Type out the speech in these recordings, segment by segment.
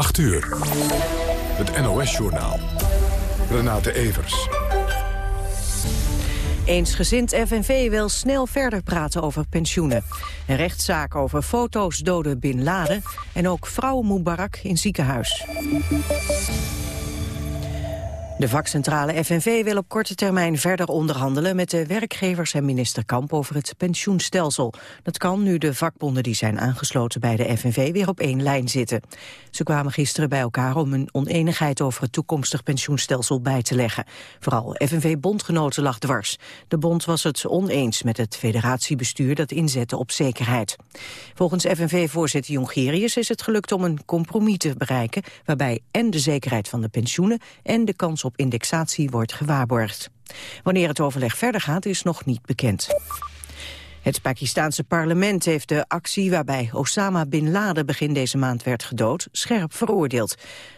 8 uur. Het NOS-journaal. Renate Evers. Eensgezind FNV wil snel verder praten over pensioenen. Een rechtszaak over foto's doden Bin Laden... en ook vrouw Mubarak in ziekenhuis. De vakcentrale FNV wil op korte termijn verder onderhandelen met de werkgevers en minister Kamp over het pensioenstelsel. Dat kan nu de vakbonden die zijn aangesloten bij de FNV weer op één lijn zitten. Ze kwamen gisteren bij elkaar om een oneenigheid over het toekomstig pensioenstelsel bij te leggen. Vooral FNV-bondgenoten lag dwars. De bond was het oneens met het federatiebestuur dat inzette op zekerheid. Volgens FNV-voorzitter Jongerius is het gelukt om een compromis te bereiken waarbij en de zekerheid van de pensioenen en de kans op op indexatie wordt gewaarborgd. Wanneer het overleg verder gaat is nog niet bekend. Het Pakistanse parlement heeft de actie waarbij Osama Bin Laden begin deze maand werd gedood scherp veroordeeld.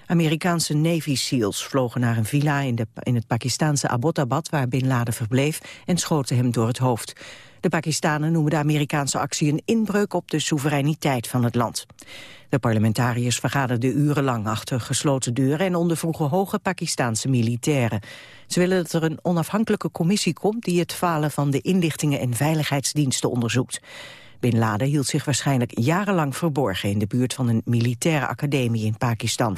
Amerikaanse Navy SEALs vlogen naar een villa in, de, in het Pakistanse Abbottabad waar Bin Laden verbleef en schoten hem door het hoofd. De Pakistanen noemen de Amerikaanse actie een inbreuk op de soevereiniteit van het land. De parlementariërs vergaderden urenlang achter gesloten deuren en ondervroegen hoge Pakistaanse militairen. Ze willen dat er een onafhankelijke commissie komt die het falen van de inlichtingen en veiligheidsdiensten onderzoekt. Bin Laden hield zich waarschijnlijk jarenlang verborgen in de buurt van een militaire academie in Pakistan.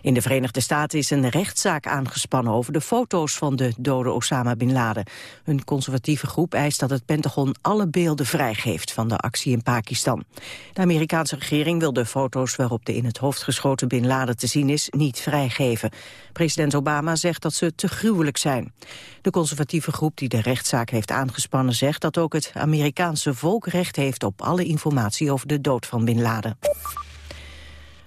In de Verenigde Staten is een rechtszaak aangespannen over de foto's van de dode Osama Bin Laden. Een conservatieve groep eist dat het Pentagon alle beelden vrijgeeft van de actie in Pakistan. De Amerikaanse regering wil de foto's waarop de in het hoofd geschoten Bin Laden te zien is niet vrijgeven. President Obama zegt dat ze te gruwelijk zijn. De conservatieve groep die de rechtszaak heeft aangespannen zegt dat ook het Amerikaanse volk recht heeft op alle informatie over de dood van Bin Laden.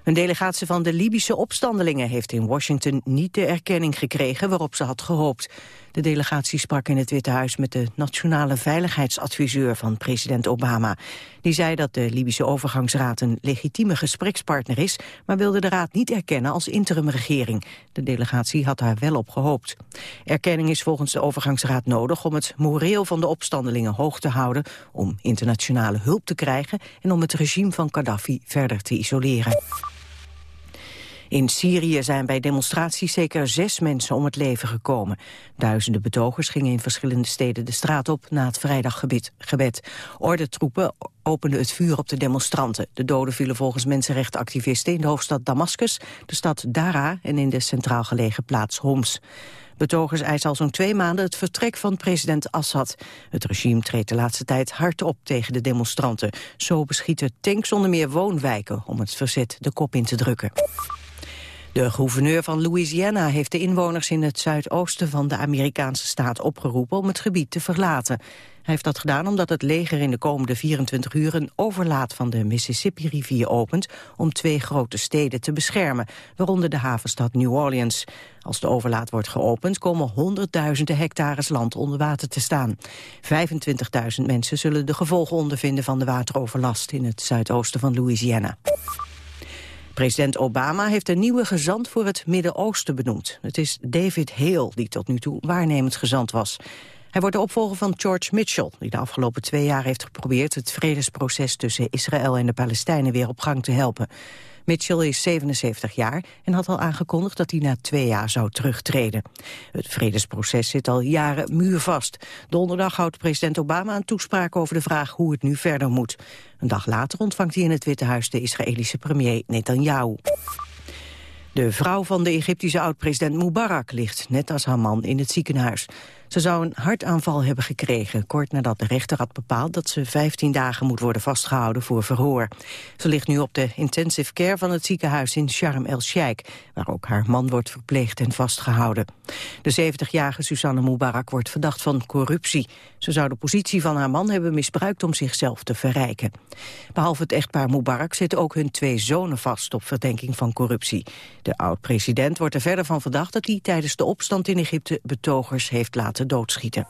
Een delegatie van de Libische opstandelingen heeft in Washington niet de erkenning gekregen waarop ze had gehoopt. De delegatie sprak in het Witte Huis met de nationale veiligheidsadviseur van president Obama. Die zei dat de Libische overgangsraad een legitieme gesprekspartner is, maar wilde de raad niet erkennen als interimregering. De delegatie had daar wel op gehoopt. Erkenning is volgens de overgangsraad nodig om het moreel van de opstandelingen hoog te houden, om internationale hulp te krijgen en om het regime van Gaddafi verder te isoleren. In Syrië zijn bij demonstraties zeker zes mensen om het leven gekomen. Duizenden betogers gingen in verschillende steden de straat op na het vrijdaggebed. Ordentroepen openden het vuur op de demonstranten. De doden vielen volgens mensenrechtenactivisten in de hoofdstad Damascus, de stad Dara en in de centraal gelegen plaats Homs. Betogers eisen al zo'n twee maanden het vertrek van president Assad. Het regime treedt de laatste tijd hard op tegen de demonstranten. Zo beschieten tanks onder meer woonwijken om het verzet de kop in te drukken. De gouverneur van Louisiana heeft de inwoners in het zuidoosten van de Amerikaanse staat opgeroepen om het gebied te verlaten. Hij heeft dat gedaan omdat het leger in de komende 24 uur een overlaat van de Mississippi-rivier opent om twee grote steden te beschermen, waaronder de havenstad New Orleans. Als de overlaat wordt geopend komen honderdduizenden hectares land onder water te staan. 25.000 mensen zullen de gevolgen ondervinden van de wateroverlast in het zuidoosten van Louisiana. President Obama heeft een nieuwe gezant voor het Midden-Oosten benoemd. Het is David Hale, die tot nu toe waarnemend gezant was. Hij wordt de opvolger van George Mitchell, die de afgelopen twee jaar heeft geprobeerd het vredesproces tussen Israël en de Palestijnen weer op gang te helpen. Mitchell is 77 jaar en had al aangekondigd dat hij na twee jaar zou terugtreden. Het vredesproces zit al jaren muurvast. Donderdag houdt president Obama een toespraak over de vraag hoe het nu verder moet. Een dag later ontvangt hij in het Witte Huis de Israëlische premier Netanyahu. De vrouw van de Egyptische oud-president Mubarak ligt, net als haar man, in het ziekenhuis. Ze zou een hartaanval hebben gekregen, kort nadat de rechter had bepaald dat ze 15 dagen moet worden vastgehouden voor verhoor. Ze ligt nu op de intensive care van het ziekenhuis in Sharm el-Sheikh, waar ook haar man wordt verpleegd en vastgehouden. De 70-jarige Susanne Mubarak wordt verdacht van corruptie. Ze zou de positie van haar man hebben misbruikt om zichzelf te verrijken. Behalve het echtpaar Mubarak zitten ook hun twee zonen vast op verdenking van corruptie. De oud-president wordt er verder van verdacht dat hij tijdens de opstand in Egypte betogers heeft laten doodschieten.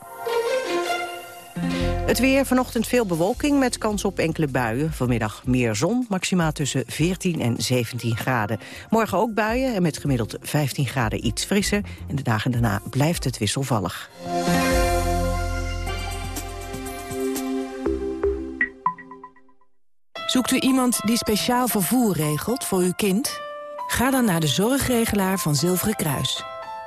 Het weer, vanochtend veel bewolking met kans op enkele buien. Vanmiddag meer zon, maximaal tussen 14 en 17 graden. Morgen ook buien en met gemiddeld 15 graden iets frisser. En de dagen daarna blijft het wisselvallig. Zoekt u iemand die speciaal vervoer regelt voor uw kind? Ga dan naar de zorgregelaar van Zilveren Kruis.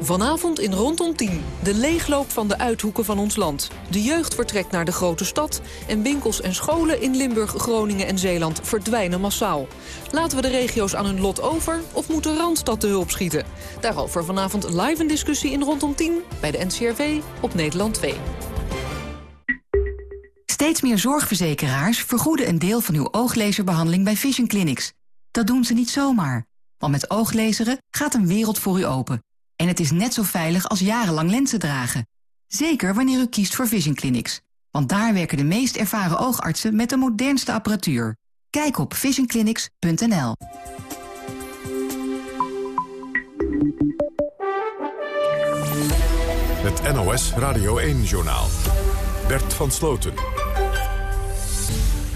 Vanavond in Rondom 10. De leegloop van de uithoeken van ons land. De jeugd vertrekt naar de grote stad. En winkels en scholen in Limburg, Groningen en Zeeland verdwijnen massaal. Laten we de regio's aan hun lot over of moet de Randstad te hulp schieten? Daarover vanavond live een discussie in Rondom 10 bij de NCRV op Nederland 2. Steeds meer zorgverzekeraars vergoeden een deel van uw ooglezerbehandeling bij Vision Clinics. Dat doen ze niet zomaar. Want met ooglezeren gaat een wereld voor u open. En het is net zo veilig als jarenlang lenzen dragen. Zeker wanneer u kiest voor Vision Clinics. Want daar werken de meest ervaren oogartsen met de modernste apparatuur. Kijk op visionclinics.nl. Het NOS Radio 1-journaal. Bert van Sloten.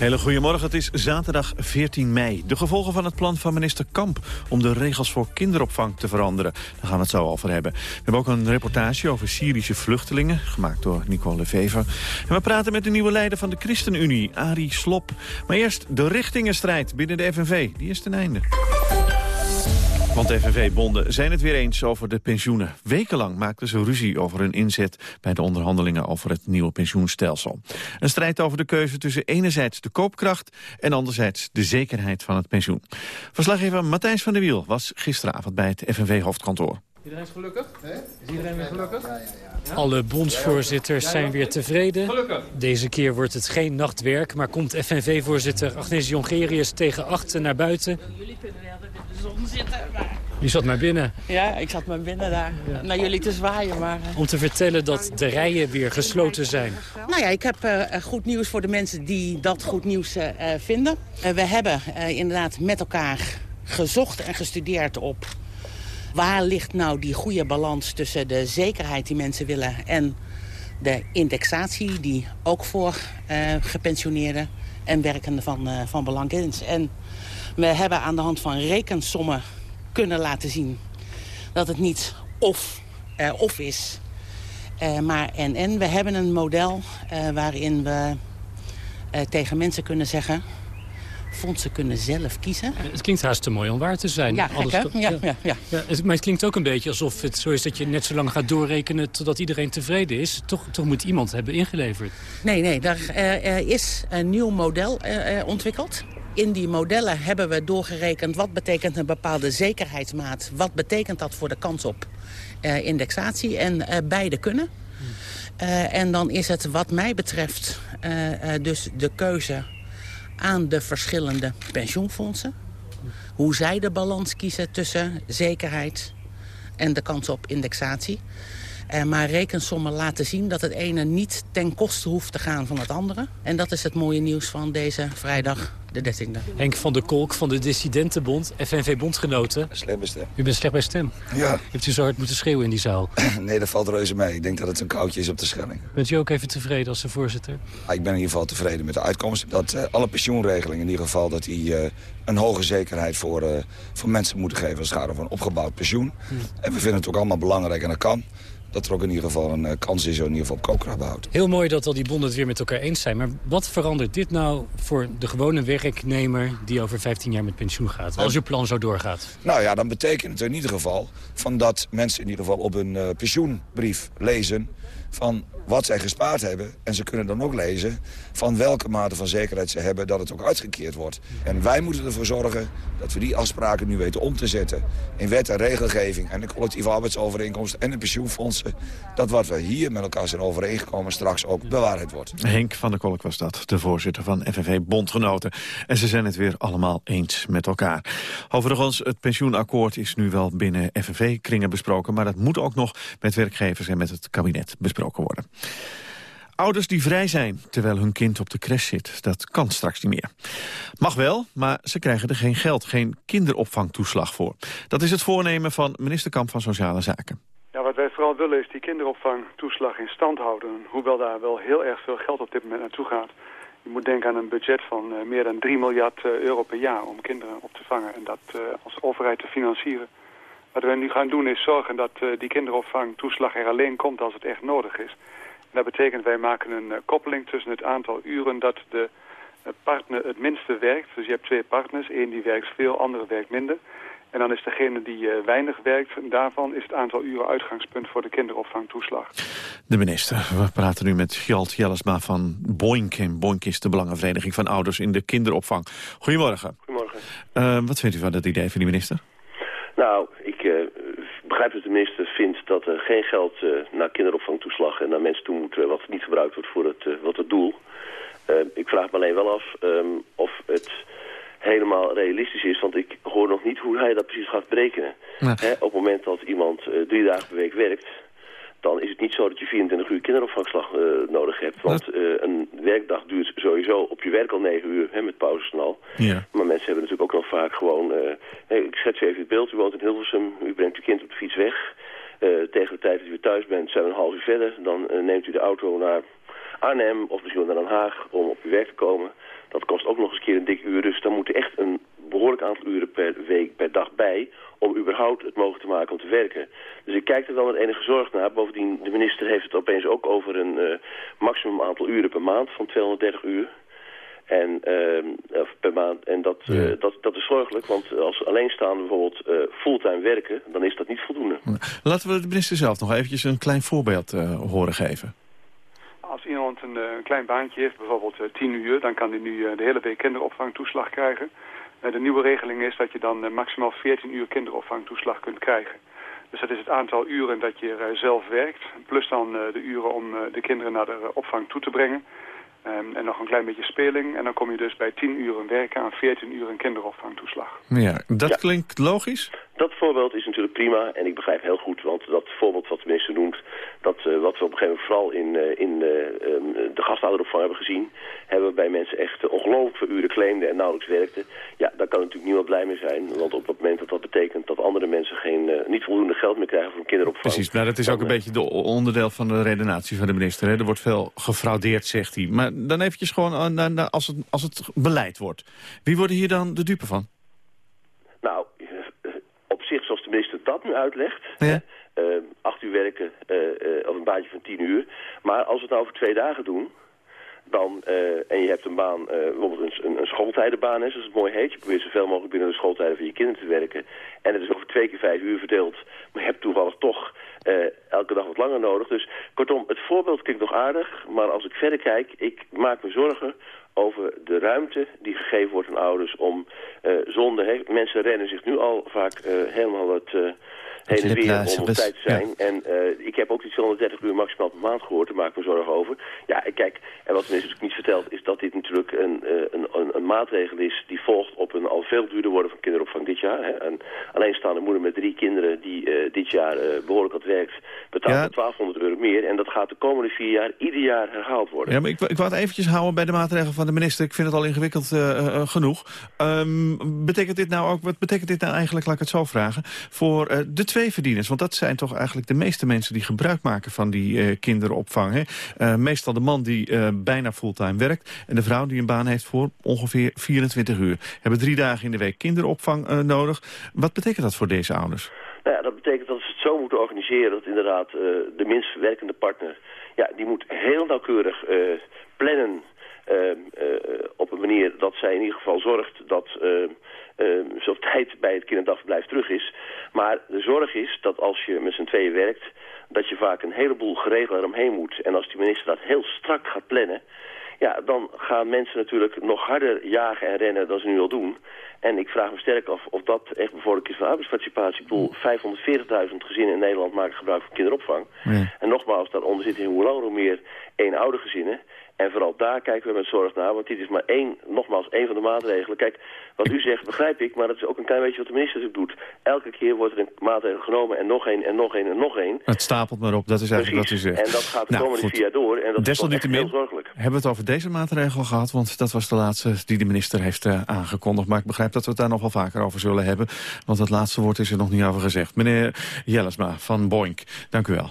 Hele goedemorgen, het is zaterdag 14 mei. De gevolgen van het plan van minister Kamp om de regels voor kinderopvang te veranderen. Daar gaan we het zo over hebben. We hebben ook een reportage over Syrische vluchtelingen, gemaakt door Nicole Vever. En we praten met de nieuwe leider van de ChristenUnie, Arie Slop. Maar eerst de richtingenstrijd binnen de FNV, die is ten einde. Want FNV-bonden zijn het weer eens over de pensioenen. Wekenlang maakten ze ruzie over hun inzet bij de onderhandelingen over het nieuwe pensioenstelsel. Een strijd over de keuze tussen enerzijds de koopkracht en anderzijds de zekerheid van het pensioen. Verslaggever Matthijs van der Wiel was gisteravond bij het FNV-hoofdkantoor. Iedereen is gelukkig? Is iedereen weer gelukkig? Ja. Alle bondsvoorzitters zijn weer tevreden. Deze keer wordt het geen nachtwerk, maar komt FNV-voorzitter Agnes Jongerius tegen achter naar buiten. Jullie kunnen zon zitten, maar... Je zat maar binnen. Ja, ik zat maar binnen daar. Naar jullie te zwaaien, maar... Om te vertellen dat de rijen weer gesloten zijn. Nou ja, ik heb uh, goed nieuws voor de mensen die dat goed nieuws uh, vinden. Uh, we hebben inderdaad met elkaar gezocht en gestudeerd op Waar ligt nou die goede balans tussen de zekerheid die mensen willen... en de indexatie die ook voor uh, gepensioneerden en werkenden van, uh, van belang is. En we hebben aan de hand van rekensommen kunnen laten zien... dat het niet of, uh, of is, maar en en. We hebben een model waarin we tegen mensen kunnen zeggen fondsen kunnen zelf kiezen. Het klinkt haast te mooi om waar te zijn. Ja, Alles ja, ja, ja. ja. Maar het klinkt ook een beetje alsof het zo is dat je net zo lang gaat doorrekenen... totdat iedereen tevreden is. Toch, toch moet iemand hebben ingeleverd. Nee, nee, daar is een nieuw model ontwikkeld. In die modellen hebben we doorgerekend wat betekent een bepaalde zekerheidsmaat. Wat betekent dat voor de kans op uh, indexatie. En beide kunnen. Hmm. en dan is het wat mij betreft dus de keuze aan de verschillende pensioenfondsen. Hoe zij de balans kiezen tussen zekerheid en de kans op indexatie. Maar rekensommen laten zien dat het ene niet ten koste hoeft te gaan van het andere. En dat is het mooie nieuws van deze vrijdag de 13e. Henk van der Kolk van de Dissidentenbond, FNV-bondgenoten. Slecht bij stem. U bent slecht bij stem? Ja. Heeft u zo hard moeten schreeuwen in die zaal? nee, dat valt reuze mee. Ik denk dat het een koudje is op de Schelling. Bent u ook even tevreden als de voorzitter? Ah, ik ben in ieder geval tevreden met de uitkomst. Dat uh, alle pensioenregelingen in ieder geval dat die, uh, een hoge zekerheid voor, uh, voor mensen moeten geven als het gaat over een opgebouwd pensioen. Hmm. En we vinden het ook allemaal belangrijk en dat kan dat er ook in ieder geval een uh, kans is in ieder geval op koopkrachtbehoud. Heel mooi dat al die bonden het weer met elkaar eens zijn. Maar wat verandert dit nou voor de gewone werknemer die over 15 jaar met pensioen gaat? Als uw plan zo doorgaat. Nou ja, dan betekent het in ieder geval van dat mensen in ieder geval op hun uh, pensioenbrief lezen van wat zij gespaard hebben. En ze kunnen dan ook lezen van welke mate van zekerheid ze hebben dat het ook uitgekeerd wordt. En wij moeten ervoor zorgen dat we die afspraken nu weten om te zetten in wet en regelgeving en de collectieve arbeidsovereenkomst en de pensioenfondsen. Dat wat we hier met elkaar zijn overeengekomen straks ook bewaarheid wordt. Henk van der Kolk was dat, de voorzitter van FNV Bondgenoten. En ze zijn het weer allemaal eens met elkaar. Overigens, het pensioenakkoord is nu wel binnen FNV-kringen besproken, maar dat moet ook nog met werkgevers en met het kabinet besproken worden. Ouders die vrij zijn terwijl hun kind op de crash zit, dat kan straks niet meer. Mag wel, maar ze krijgen er geen geld, geen kinderopvangtoeslag voor. Dat is het voornemen van minister Kamp van Sociale Zaken. Ja, wat wij vooral willen is die kinderopvangtoeslag in stand houden. Hoewel daar wel heel erg veel geld op dit moment naartoe gaat, Je moet denken aan een budget van meer dan 3 miljard euro per jaar om kinderen op te vangen en dat als overheid te financieren. Wat we nu gaan doen is zorgen dat die kinderopvangtoeslag er alleen komt als het echt nodig is. Dat betekent wij maken een koppeling tussen het aantal uren dat de partner het minste werkt. Dus je hebt twee partners, één die werkt veel, andere werkt minder. En dan is degene die uh, weinig werkt, daarvan is het aantal uren uitgangspunt voor de kinderopvangtoeslag. De minister. We praten nu met Gjalt Jellesma van Boink. En Boink is de Belangenvereniging van Ouders in de kinderopvang. Goedemorgen. Goedemorgen. Uh, wat vindt u van dat idee van die minister? Nou, begrijp dat de minister vindt dat er geen geld naar kinderopvangtoeslag en naar mensen toe moet wat niet gebruikt wordt voor het, wat het doel. ik vraag me alleen wel af um, of het helemaal realistisch is. Want ik hoor nog niet hoe hij dat precies gaat berekenen. op het moment dat iemand uh, drie dagen per week werkt... dan is het niet zo dat je 24 uur kinderopvangslag uh, nodig hebt. Want uh, een werkdag duurt sowieso op je werk al 9 uur, hè, met pauzes en al. Ja. Maar mensen hebben natuurlijk ook nog vaak gewoon... Hey, ik schets even het beeld, u woont in Hilversum, u brengt uw kind op de fiets weg... tegen de tijd dat u weer thuis bent, zijn we een half uur verder. Dan neemt u de auto naar Arnhem of misschien naar Den Haag om op uw werk te komen. Dat kost ook nog eens een keer een dik uur. Dus dan moet echt een behoorlijk aantal uren per week, per dag bij... om überhaupt het mogelijk te maken om te werken. Dus ik kijk er wel met enige zorg naar. Bovendien, de minister heeft het opeens ook over een uh, maximum aantal uren per maand van 230 uur. En, uh, per maand. en dat, uh, dat, dat is zorgelijk, want als alleenstaande bijvoorbeeld uh, fulltime werken, dan is dat niet voldoende. Laten we de minister zelf nog eventjes een klein voorbeeld horen geven als iemand een, een, klein baantje heeft, bijvoorbeeld uh, 10 uur, dan kan hij nu uh, de hele week kinderopvangtoeslag krijgen. Uh, de nieuwe regeling is dat je dan maximaal 14 uur kinderopvangtoeslag kunt krijgen. Dus dat is het aantal uren dat je zelf werkt, plus dan de uren om de kinderen naar de opvang toe te brengen. Um, en nog een klein beetje speling. En dan kom je dus bij 10 uur werken aan 14 uur kinderopvangtoeslag. Ja, dat ja. klinkt logisch? Dat voorbeeld is natuurlijk prima. En ik begrijp heel goed, want dat voorbeeld wat de minister noemt... dat uh, wat we op een gegeven moment vooral in, uh, in uh, um, de gastouderopvang hebben gezien... hebben we bij mensen echt ongelooflijk veel uren claimden en nauwelijks werkten. Ja, daar kan natuurlijk niemand blij mee zijn. Want op het moment dat dat betekent dat andere mensen geen, niet voldoende geld meer krijgen voor een kinderopvang... Precies, maar dat is ook een beetje de onderdeel van de redenatie van de minister. Hè? Er wordt veel gefraudeerd, zegt hij. Maar dan eventjes gewoon als, het, als het beleid wordt. Wie worden hier dan de dupe van? Nou, zich zoals de minister dat nu uitlegt... Ja. Uh, acht uur werken uh, of een baantje van tien uur. Maar als we het nou over twee dagen doen... Dan, en je hebt een baan, bijvoorbeeld een, een schooltijdenbaan, hè, zoals het mooi heet. Je probeert zoveel mogelijk binnen de schooltijden van je kinderen te werken. En het is over twee keer vijf uur verdeeld. Maar je hebt toevallig toch uh, elke dag wat langer nodig. Dus kortom, het voorbeeld klinkt nog aardig. Maar als ik verder kijk, ik maak me zorgen over de ruimte die gegeven wordt aan ouders om zonder... He, mensen rennen zich nu al vaak uh, helemaal het heen en weer om op tijd te zijn. Ja. En uh, ik heb ook die 230 uur maximaal per maand gehoord, daar maak ik me zorgen over. Ja, kijk, en wat de minister niet vertelt, is dat dit natuurlijk een, uh, een, een, een, maatregel is die volgt op een al veel duurder worden van kinderopvang dit jaar. Hè. Een alleenstaande moeder met drie kinderen die uh, dit jaar behoorlijk had werkt, betaalt ja. 1200 euro meer. En dat gaat de komende vier jaar ieder jaar herhaald worden. Ja, maar ik, ik wou het eventjes houden bij de maatregelen van de minister. Ik vind het al ingewikkeld genoeg. Um, betekent dit nou ook, wat betekent dit nou eigenlijk, laat ik het zo vragen, voor de twee verdieners. Want dat zijn toch eigenlijk de meeste mensen die gebruik maken van die uh, kinderopvang. Hè? Uh, meestal de man die uh, bijna fulltime werkt. En de vrouw die een baan heeft voor ongeveer 24 uur. Hebben drie dagen in de week kinderopvang nodig. Wat betekent dat voor deze ouders? Nou ja, dat betekent dat ze het zo moeten organiseren dat inderdaad de minst werkende partner... Ja, die moet heel nauwkeurig plannen op een manier dat zij in ieder geval zorgt dat zo tijd bij het kinderdagverblijf terug is. Maar de zorg is dat als je met z'n tweeën werkt, dat je vaak een heleboel geregeld eromheen moet. En als die minister dat heel strak gaat plannen, ja, dan gaan mensen natuurlijk nog harder jagen en rennen dan ze nu al doen. En ik vraag me sterk af of dat echt bevorderlijk is van arbeidsparticipatie. Ik bedoel, 540.000 gezinnen in Nederland maken gebruik van kinderopvang. En nogmaals, daaronder zitten hoe langer hoe meer eenoude gezinnen. En vooral daar kijken we met zorg naar, want dit is maar één, nogmaals, één van de maatregelen. Kijk, wat u zegt begrijp ik, maar dat is ook een klein beetje wat de minister natuurlijk doet. Elke keer wordt er een maatregel genomen en nog één en nog één en nog één. Het stapelt maar op, dat is eigenlijk Precies. wat u zegt. En dat gaat de nou, komende vier jaar door en dat Desalniettemin is heel zorgelijk. hebben we het over deze maatregel gehad, want dat was de laatste die de minister heeft uh, aangekondigd. Maar ik begrijp dat we het daar nog wel vaker over zullen hebben, want het laatste woord is er nog niet over gezegd. Meneer Jellesma van Boink, dank u wel.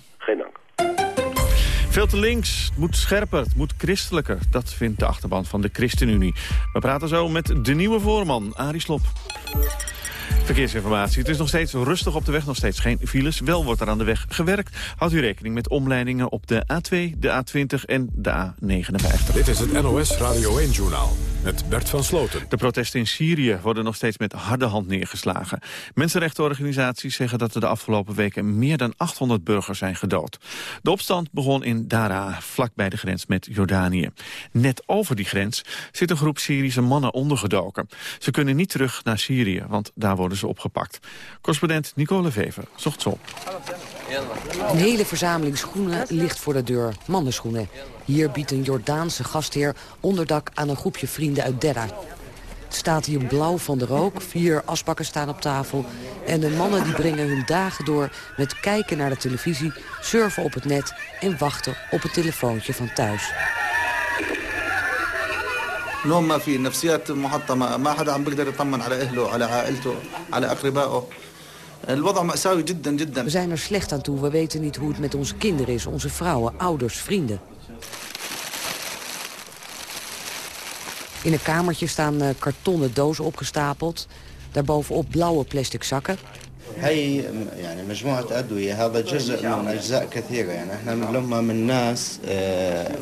Veel te links, het moet scherper, het moet christelijker. Dat vindt de achterban van de ChristenUnie. We praten zo met de nieuwe voorman, Arie Slop. Verkeersinformatie. Het is nog steeds rustig op de weg, nog steeds geen files. Wel wordt er aan de weg gewerkt. Houdt u rekening met omleidingen op de A2, de A20 en de A59. Dit is het NOS Radio 1-journaal met Bert van Sloten. De protesten in Syrië worden nog steeds met harde hand neergeslagen. Mensenrechtenorganisaties zeggen dat er de afgelopen weken meer dan 800 burgers zijn gedood. De opstand begon in Dara, vlak bij de grens met Jordanië. Net over die grens zit een groep Syrische mannen ondergedoken. Ze kunnen niet terug naar Syrië, want daar worden opgepakt. Correspondent Nicole Vever zocht ze op. Een hele verzameling schoenen ligt voor de deur. Mannenschoenen. Hier biedt een Jordaanse gastheer onderdak aan een groepje vrienden uit Derra. Het staat hier blauw van de rook, vier asbakken staan op tafel... en de mannen die brengen hun dagen door met kijken naar de televisie... surfen op het net en wachten op het telefoontje van thuis. نوم ما في نفسيات محطمة ما حدا عم بيقدر يطمن على أهله على عائلته على أقربائه الوضع مأساوي جدا جدا We zijn er slecht aan toe. We weten niet hoe het met onze kinderen is, onze vrouwen, ouders, vrienden. In een kamertje staan uh, kartonnen dozen opgestapeld. Daarbovenop blauwe plastic zakken. هي يعني مجموعة أدوية هذا جزء من أجزاء كثيرة يعني احنا بنلمها من ناس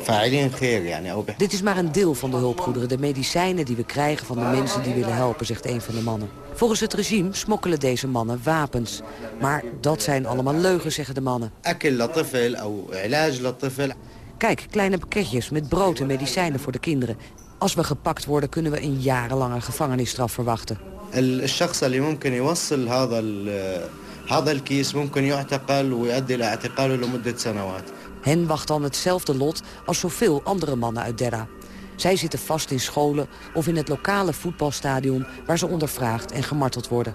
فاعلين خير يعني أو Dit is maar een deel van de hulpgoederen, de medicijnen die we krijgen van de mensen die willen helpen, zegt een van de mannen. Volgens het regime smokkelen deze mannen wapens. Maar dat zijn allemaal leugens, zeggen de mannen. أكل لطفل أو علاج لطفل Kijk, kleine pakketjes met brood en medicijnen voor de kinderen. Als we gepakt worden, kunnen we een jarenlange gevangenisstraf verwachten. الشخص اللي ممكن يوصل هذا هذا الكيس ممكن يعتقل ويؤدي الى اعتقاله لمده سنوات. Hen wacht dan hetzelfde lot als zoveel andere mannen uit Derra. Zij zitten vast in scholen of in het lokale voetbalstadion waar ze ondervraagd en gemarteld worden.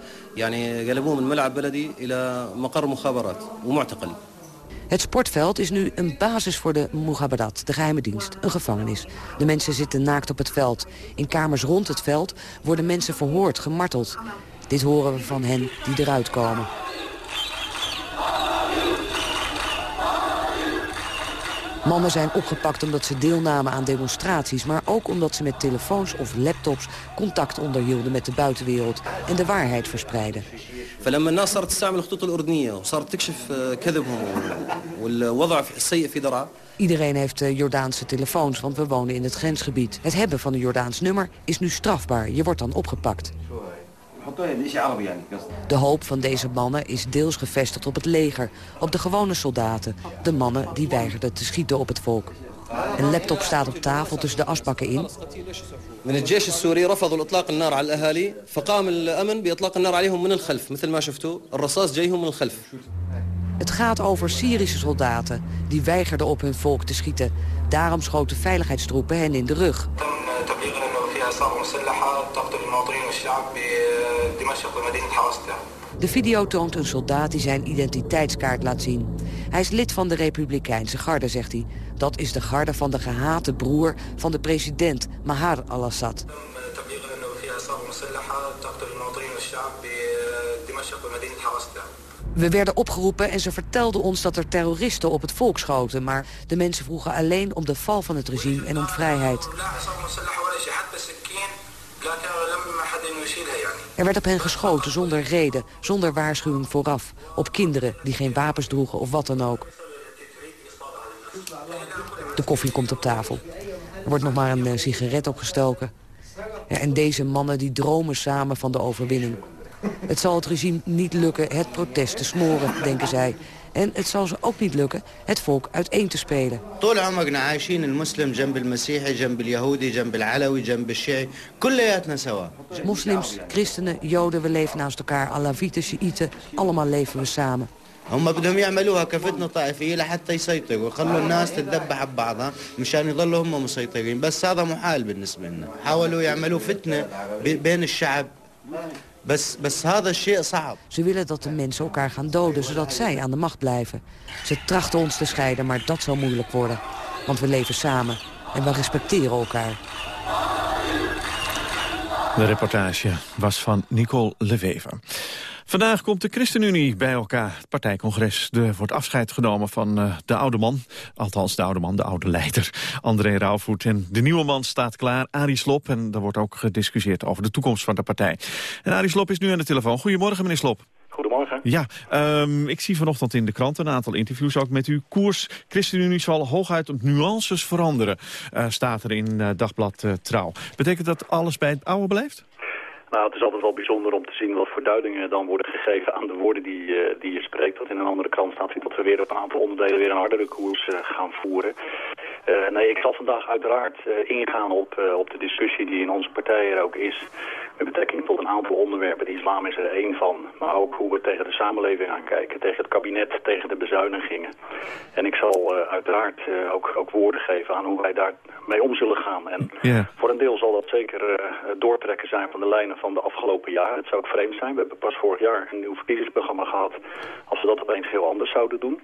Het sportveld is nu een basis voor de Mugabadat, de geheime dienst, een gevangenis. De mensen zitten naakt op het veld. In kamers rond het veld worden mensen verhoord, gemarteld. Dit horen we van hen die eruit komen. Mannen zijn opgepakt omdat ze deelnamen aan demonstraties... maar ook omdat ze met telefoons of laptops contact onderhielden met de buitenwereld... en de waarheid verspreiden. فلما الناس صارت تستعمل الخطوط الأردنية وصارت تكشف كذبهم والوضع السيء في درعا Iedereen heeft Jordaanse telefoons, want we wonen in het grensgebied. Het hebben van een Jordaans nummer is nu strafbaar. Je wordt dan opgepakt. De hoop van deze mannen is deels gevestigd op het leger, op de gewone soldaten. De mannen die weigerden te schieten op het volk. Een laptop staat op tafel tussen de asbakken in. من الجيش السوري رفضوا اطلاق النار على الاهالي فقام الامن باطلاق النار عليهم من الخلف مثل ما شفتوا الرصاص جايهم من الخلف Het gaat over Syrische soldaten die weigerden op hun volk te schieten. Daarom schoten veiligheidstroepen hen in de rug. De video toont een soldaat die zijn identiteitskaart laat zien. Hij is lid van de Republikeinse garde, zegt hij. Dat is de garde van de gehate broer van de president, Mahar al-Assad. We werden opgeroepen en ze vertelden ons dat er terroristen op het volk schoten. Maar de mensen vroegen alleen om de val van het regime en om vrijheid. Er werd op hen geschoten zonder reden, zonder waarschuwing vooraf. Op kinderen die geen wapens droegen of wat dan ook. De koffie komt op tafel. Er wordt nog maar een uh, sigaret opgestoken. En deze mannen die dromen samen van de overwinning. Het zal het regime niet lukken het protest te smoren, denken zij. En het zal ze ook niet lukken het volk uiteen te spelen. Moslims, christenen, joden, we leven naast elkaar. Alawieten, Shiiten, allemaal leven we samen. هم بدهم يعملوها كفتنة طائفية لحتى يسيطروا يخلوا الناس تتذبح ببعضها مشان يضلوا هم مسيطرين بس هذا محال بالنسبة لنا حاولوا يعملوا فتنة بين الشعب ze willen dat de mensen elkaar gaan doden, zodat zij aan de macht blijven. Ze trachten ons te scheiden, maar dat zal moeilijk worden. Want we leven samen en we respecteren elkaar. De reportage was van Nicole Leveva. Vandaag komt de ChristenUnie bij elkaar. Het partijcongres. Er wordt afscheid genomen van uh, de oude man. Althans, de oude man, de oude leider. André Rauwvoet. En de nieuwe man staat klaar, Arie Slop. En er wordt ook gediscussieerd over de toekomst van de partij. En Arie Slop is nu aan de telefoon. Goedemorgen, meneer Slop. Goedemorgen. Ja, um, ik zie vanochtend in de krant een aantal interviews ook met u. Koers ChristenUnie zal hooguit op nuances veranderen, uh, staat er in uh, Dagblad Trouw. Betekent dat alles bij het oude blijft? Nou, het is altijd wel bijzonder om te zien wat voor duidingen dan worden gegeven aan de woorden die, uh, die je spreekt. Want in een andere krant staat dat we weer op een aantal onderdelen weer een hardere koers uh, gaan voeren. Uh, nee, ik zal vandaag uiteraard ingaan op, op de discussie die in onze partij er ook is. Met betrekking tot een aantal onderwerpen. De islam is er één van. Maar ook hoe we tegen de samenleving aankijken. Tegen het kabinet, tegen de bezuinigingen. En ik zal uiteraard ook, ook woorden geven aan hoe wij daarmee om zullen gaan. En yeah. voor een deel zal dat zeker doortrekken zijn van de lijnen van de afgelopen jaren. Het zou ook vreemd zijn. We hebben pas vorig jaar een nieuw verkiezingsprogramma gehad. Als we dat opeens heel anders zouden doen.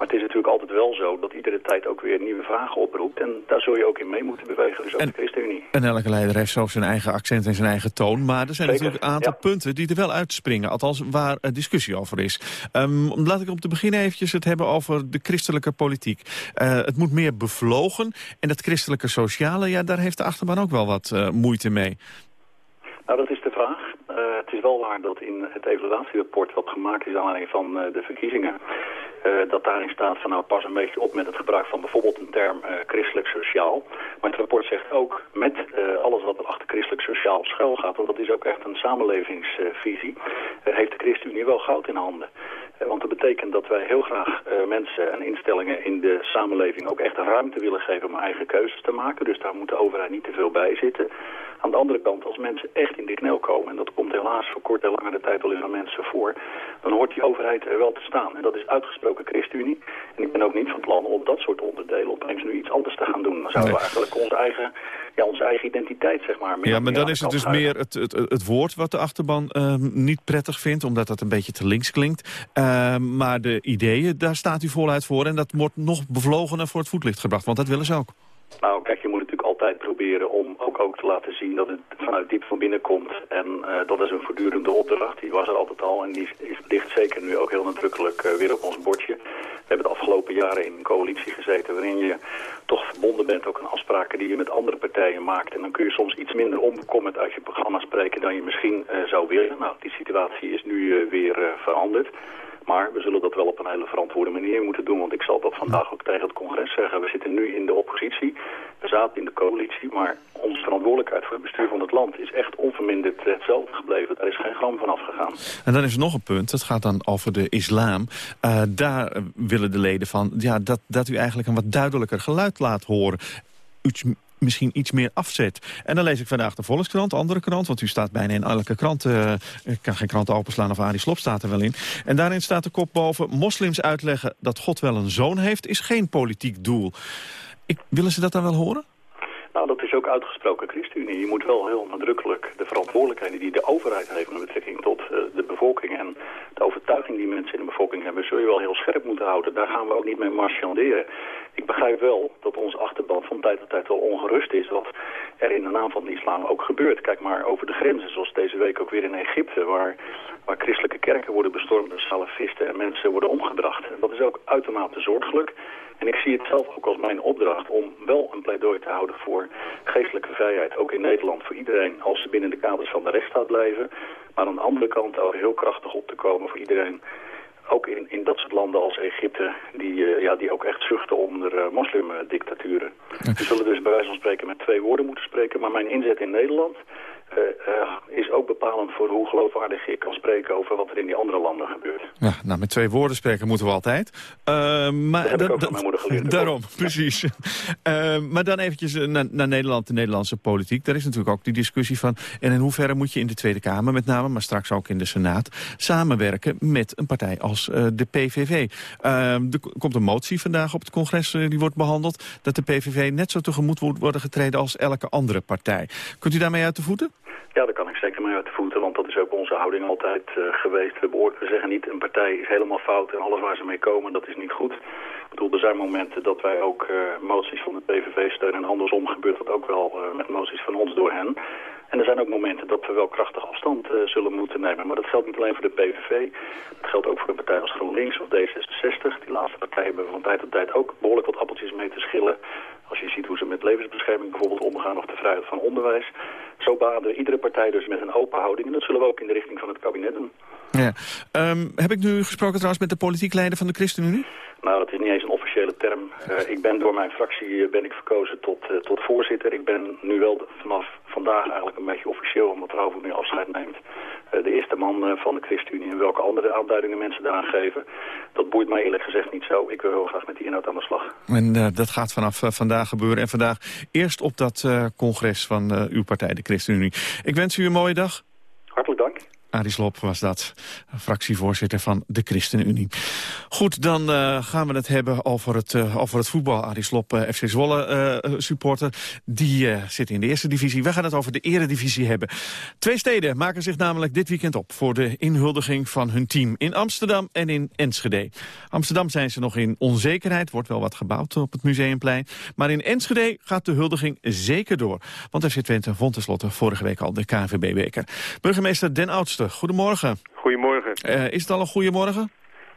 Maar het is natuurlijk altijd wel zo dat iedere tijd ook weer nieuwe vragen oproept. En daar zul je ook in mee moeten bewegen, dus ook en, de ChristenUnie. En elke leider heeft zo zijn eigen accent en zijn eigen toon. Maar er zijn Zeker, natuurlijk een aantal ja. punten die er wel uitspringen. Althans, waar discussie over is. Um, laat ik om te beginnen eventjes het hebben over de christelijke politiek. Uh, het moet meer bevlogen. En dat christelijke sociale, ja, daar heeft de achterban ook wel wat uh, moeite mee. Nou, dat is de vraag. Uh, het is wel waar dat in het evaluatierapport wat gemaakt is aan aanleiding van uh, de verkiezingen... Uh, dat daarin staat van nou pas een beetje op met het gebruik van bijvoorbeeld een term christelijk sociaal. Maar het rapport zegt ook met alles wat er achter christelijk sociaal schuil gaat... want dat is ook echt een samenlevingsvisie, heeft de ChristenUnie wel goud in handen. Want dat betekent dat wij heel graag mensen en instellingen in de samenleving ook echt ruimte willen geven om eigen keuzes te maken. Dus daar moet de overheid niet te veel bij zitten. Aan de andere kant, als mensen echt in de knel komen, en dat komt helaas voor kort en langere tijd al in aan mensen voor, dan hoort die overheid er wel te staan. En dat is uitgesproken ChristenUnie. En ik ben ook niet van plan om dat soort onderdelen opeens nu iets anders te gaan doen. Dan zouden we eigenlijk onze eigen, ja, onze eigen identiteit, zeg maar... Ja, maar dan is het dus meer het, het, het woord wat de achterban uh, niet prettig vindt, omdat dat een beetje te links klinkt. Uh, maar de ideeën, daar staat u voluit voor. En dat wordt nog bevlogener voor het voetlicht gebracht, want dat willen ze ook. Nou, kijk, je moet proberen om ook, ook te laten zien dat het vanuit diep van binnen komt. En uh, dat is een voortdurende opdracht. Die was er altijd al en die is, ligt zeker nu ook heel nadrukkelijk uh, weer op ons bordje. We hebben de afgelopen jaren in een coalitie gezeten waarin je toch verbonden bent ook aan afspraken die je met andere partijen maakt. En dan kun je soms iets minder onbekommerd uit je programma spreken dan je misschien uh, zou willen. Nou, die situatie is nu weer veranderd. Maar we zullen dat wel op een hele verantwoorde manier moeten doen. Want ik zal dat vandaag ook tegen het congres zeggen. We zitten nu in de oppositie. We zaten in de coalitie. Maar onze verantwoordelijkheid voor het bestuur van het land is echt onverminderd hetzelfde gebleven. Daar is geen gram van afgegaan. En dan is er nog een punt. Dat gaat dan over de islam. Uh, daar willen de leden van ja, dat, dat u eigenlijk een wat duidelijker geluid laat horen. Misschien iets meer afzet. En dan lees ik vandaag de Volkskrant, andere krant... want u staat bijna in elke krant. Ik kan geen krant openslaan of Arie Slop staat er wel in. En daarin staat de kop boven... moslims uitleggen dat God wel een zoon heeft... is geen politiek doel. Ik, willen ze dat dan wel horen? Nou, dat is ook uitgesproken ChristenUnie. Je moet wel heel nadrukkelijk de verantwoordelijkheden die de overheid heeft... met betrekking tot uh, de bevolking en de overtuiging die mensen in de bevolking hebben... zul je wel heel scherp moeten houden. Daar gaan we ook niet mee marchanderen. Ik begrijp wel dat onze achterban van tijd tot tijd wel ongerust is... wat er in de naam van de islam ook gebeurt. Kijk maar over de grenzen, zoals deze week ook weer in Egypte... waar, waar christelijke kerken worden bestormd door salafisten en mensen worden omgebracht. Dat is ook uitermate zorgelijk... En ik zie het zelf ook als mijn opdracht om wel een pleidooi te houden voor geestelijke vrijheid. Ook in Nederland voor iedereen als ze binnen de kaders van de rechtsstaat blijven. Maar aan de andere kant ook heel krachtig op te komen voor iedereen. Ook in, in dat soort landen als Egypte, die, uh, ja, die ook echt zuchten onder uh, moslimdictaturen. We zullen dus bij wijze van spreken met twee woorden moeten spreken. Maar mijn inzet in Nederland is ook bepalend voor hoe geloofwaardig ik kan spreken over wat er in die andere landen gebeurt. Ja, nou, met twee woorden spreken moeten we altijd. Uh, maar dat heb ik ook van mijn moeder geleerd. Daarom, precies. maar dan eventjes naar, naar Nederland, de Nederlandse politiek. Daar is natuurlijk ook die discussie van... en in hoeverre moet je in de Tweede Kamer met name... maar straks ook in de Senaat, samenwerken met een partij als de PVV. er komt een motie vandaag op het congres, die wordt behandeld... dat de PVV net zo tegemoet moet worden getreden als elke andere partij. Kunt u daarmee uit de voeten? Ja, daar kan ik zeker mee uit de voeten, want dat is ook onze houding altijd uh, geweest. We, we zeggen niet, een partij is helemaal fout en alles waar ze mee komen, dat is niet goed. Ik bedoel, er zijn momenten dat wij ook uh, moties van de PVV steunen en andersom gebeurt dat ook wel uh, met moties van ons door hen. En er zijn ook momenten dat we wel krachtig afstand zullen moeten nemen. Maar dat geldt niet alleen voor de PVV. Dat geldt ook voor een partij als GroenLinks of D66. Die laatste partijen hebben van tijd tot tijd ook behoorlijk wat appeltjes mee te schillen. Als je ziet hoe ze met levensbescherming bijvoorbeeld omgaan of de vrijheid van onderwijs. Zo baden iedere partij dus met een open houding. En dat zullen we ook in de richting van het kabinet doen. Ja. Um, heb ik nu gesproken trouwens met de politiek leider van de ChristenUnie? Nou, dat is niet eens een officiële term. Uh, ik ben door mijn fractie uh, ben ik verkozen tot, uh, tot voorzitter. Ik ben nu wel vanaf vandaag eigenlijk een beetje officieel, omdat Rauw meer afscheid neemt. de eerste man van de ChristenUnie en welke andere aanduidingen mensen daaraan geven. Dat boeit mij eerlijk gezegd niet zo. Ik wil heel graag met die inhoud aan de slag. En dat gaat vanaf vandaag gebeuren. En vandaag eerst op dat congres van uw partij, de ChristenUnie. Ik wens u een mooie dag. Hartelijk dank. Arie Slob was dat, fractievoorzitter van de ChristenUnie. Goed, dan uh, gaan we het hebben over het, uh, over het voetbal. Arie Slob, uh, FC Zwolle supporter, die zit in de eerste divisie. We gaan het over de eredivisie hebben. Twee steden maken zich namelijk dit weekend op... voor de inhuldiging van hun team in Amsterdam en in Enschede. Amsterdam zijn ze nog in onzekerheid, wordt wel wat gebouwd op het Museumplein. Maar in Enschede gaat de huldiging zeker door. Want FC Twente vond tenslotte vorige week al de KNVB-beker. Burgemeester Den Goedemorgen. Goedemorgen. Uh, is het al een goede morgen?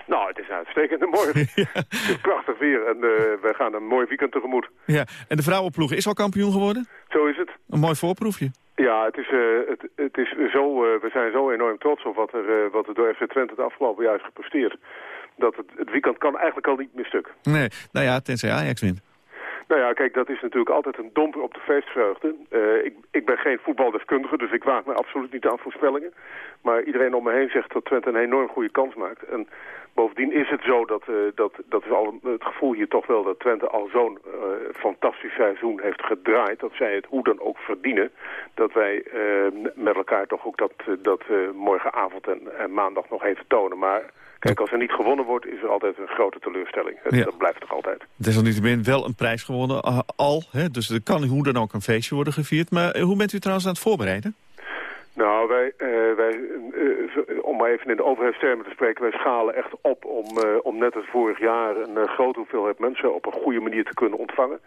Nou, het is een uitstekende morgen. Het is prachtig weer en uh, we gaan een mooi weekend tegemoet. Ja, en de vrouwenploeg is al kampioen geworden? Zo is het. Een mooi voorproefje. Ja, het is, uh, het, het is zo, we zijn zo enorm trots op wat er, wat er door FC Twente het afgelopen jaar is gepresteerd. Dat het, het weekend kan eigenlijk al niet meer stuk. Nee, nou ja, tenzij Ajax wint. Nou ja, kijk, dat is natuurlijk altijd een domper op de feestvreugde. Uh, ik, ik ben geen voetbaldeskundige, dus ik waag me absoluut niet aan voorspellingen. Maar iedereen om me heen zegt dat Twente een enorm goede kans maakt. En bovendien is het zo, dat, uh, dat, dat is al het gevoel hier toch wel... dat Twente al zo'n uh, fantastisch seizoen heeft gedraaid... dat zij het hoe dan ook verdienen. Dat wij met elkaar toch ook dat, dat morgenavond en, en maandag nog even tonen. Maar Kijk, als er niet gewonnen wordt, is er altijd een grote teleurstelling. Ja. Dat blijft toch altijd. Desalniettemin wel een prijs gewonnen al. Hè? Dus er kan hoe dan ook een feestje worden gevierd. Maar hoe bent u trouwens aan het voorbereiden? Nou, wij, uh, wij uh, om maar even in de overheidstermen te spreken, wij schalen echt op om, uh, om net als vorig jaar een grote hoeveelheid mensen op een goede manier te kunnen ontvangen.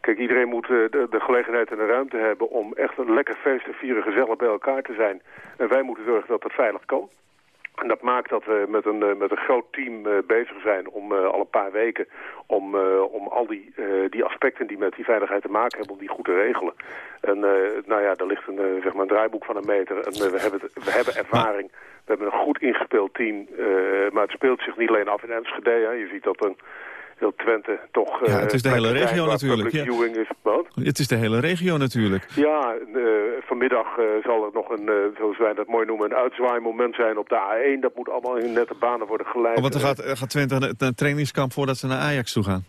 Kijk, iedereen moet de, de, gelegenheid en de ruimte hebben om echt een lekker feest te vieren, gezellig bij elkaar te zijn. En wij moeten zorgen dat dat veilig kan. En dat maakt dat we met een, eh, met een groot team uh, bezig zijn om uh, al een paar weken om, om al die, die aspecten die met die veiligheid te maken hebben, om die goed te regelen. En nou ja, daar ligt een, zeg maar een draaiboek van een meter en we, hebben, we hebben ervaring. We hebben een goed ingespeeld team, maar het speelt zich niet alleen af in Enschede. Hè. Je ziet dat een heel Twente toch... Ja, het is de hele regio natuurlijk. Ja. Is, het is de hele regio natuurlijk. Ja, uh, vanmiddag uh, zal er nog een, uh, zoals wij dat mooi noemen, een uitzwaaimoment zijn op de A1. Dat moet allemaal in nette banen worden geleid. Oh, want dan gaat, gaat Twente naar een trainingskamp voordat ze naar Ajax toe gaan?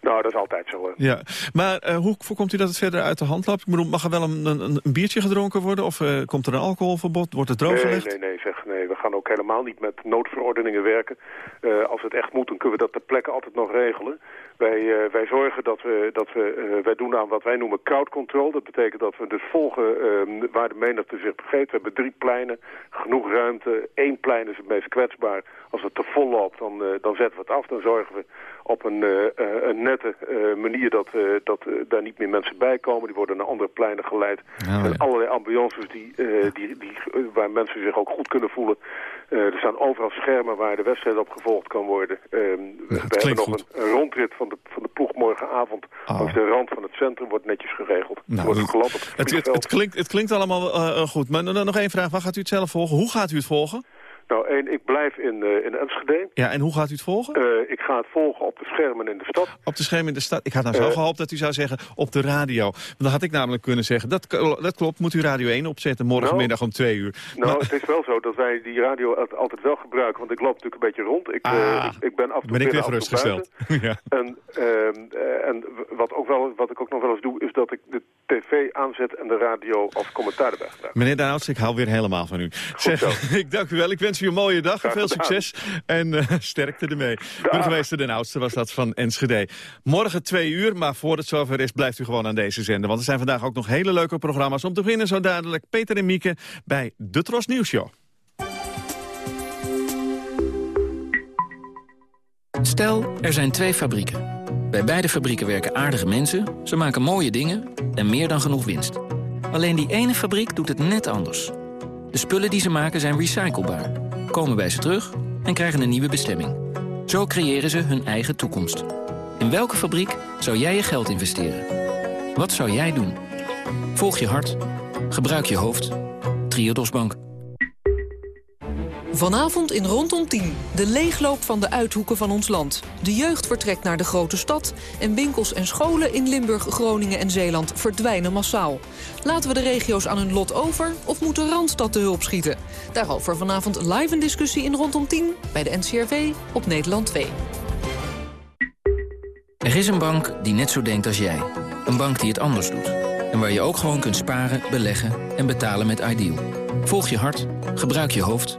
Nou, dat is altijd zo. Ja, maar uh, hoe voorkomt u dat het verder uit de hand loopt? Ik bedoel, mag er wel een, een, een biertje gedronken worden? Of uh, komt er een alcoholverbod? Wordt het drooggelegd? Nee, nee, nee, zeg, nee. We gaan ook helemaal niet met noodverordeningen werken. Uh, als het echt moet, dan kunnen we dat ter plekke altijd nog regelen. Wij, uh, wij zorgen dat we, dat we uh, wij doen aan wat wij noemen crowd control. Dat betekent dat we dus volgen uh, waar de menigte zich begeeft. We hebben drie pleinen, genoeg ruimte. Eén plein is het meest kwetsbaar. Als het te vol loopt, dan, dan zetten we het af. Dan zorgen we op een, een nette manier dat, dat daar niet meer mensen bij komen. Die worden naar andere pleinen geleid. En allerlei ambulances die, die, die, waar mensen zich ook goed kunnen voelen. er staan overal schermen waar de wedstrijd op gevolgd kan worden. Ehm, we hebben nog een, een rondrit van van de, van de ploeg morgenavond. Oh. Langs de rand van het centrum wordt netjes geregeld. Nou, wordt het, het, het, klinkt, het klinkt allemaal uh, goed. Maar nog één vraag. Waar gaat u het zelf volgen? Hoe gaat u het volgen? Nou, één, ik blijf in, uh, in Enschede. Ja, en hoe gaat u het volgen? Uh, ik ga het volgen op de schermen in de stad. Op de schermen in de stad? Ik had nou zo uh, gehoopt dat u zou zeggen op de radio. Want dan had ik namelijk kunnen zeggen, dat, dat klopt, moet u Radio 1 opzetten morgenmiddag nou, om twee uur. Nou, maar, het is wel zo dat wij die radio altijd wel gebruiken, want ik loop natuurlijk een beetje rond. Ik, ah, ik, ik, ben af en toe ben ik weer gerustgesteld. ja. En, ehm, en wat, ook wel, wat ik ook nog wel eens doe, is dat ik de tv aanzet en de radio als commentaar erbij gebruik. Meneer Daouds, ik hou weer helemaal van u. Zeg, ik dank u wel, ik wens u een mooie dag. Veel succes en uh, sterkte ermee. Dag. Burgemeester Den Oudste was dat van Enschede. Morgen twee uur, maar voor het zover is blijft u gewoon aan deze zender. Want er zijn vandaag ook nog hele leuke programma's. Om te beginnen zo dadelijk Peter en Mieke bij de Tros Nieuws Show. Stel, er zijn twee fabrieken. Bij beide fabrieken werken aardige mensen, ze maken mooie dingen en meer dan genoeg winst. Alleen die ene fabriek doet het net anders. De spullen die ze maken zijn recyclebaar, komen bij ze terug en krijgen een nieuwe bestemming. Zo creëren ze hun eigen toekomst. In welke fabriek zou jij je geld investeren? Wat zou jij doen? Volg je hart. Gebruik je hoofd. Triodos Bank. Vanavond in Rondom 10. De leegloop van de uithoeken van ons land. De jeugd vertrekt naar de grote stad. En winkels en scholen in Limburg, Groningen en Zeeland verdwijnen massaal. Laten we de regio's aan hun lot over of moet de Randstad te hulp schieten? Daarover vanavond live een discussie in Rondom 10 bij de NCRV op Nederland 2. Er is een bank die net zo denkt als jij. Een bank die het anders doet. En waar je ook gewoon kunt sparen, beleggen en betalen met Ideal. Volg je hart, gebruik je hoofd.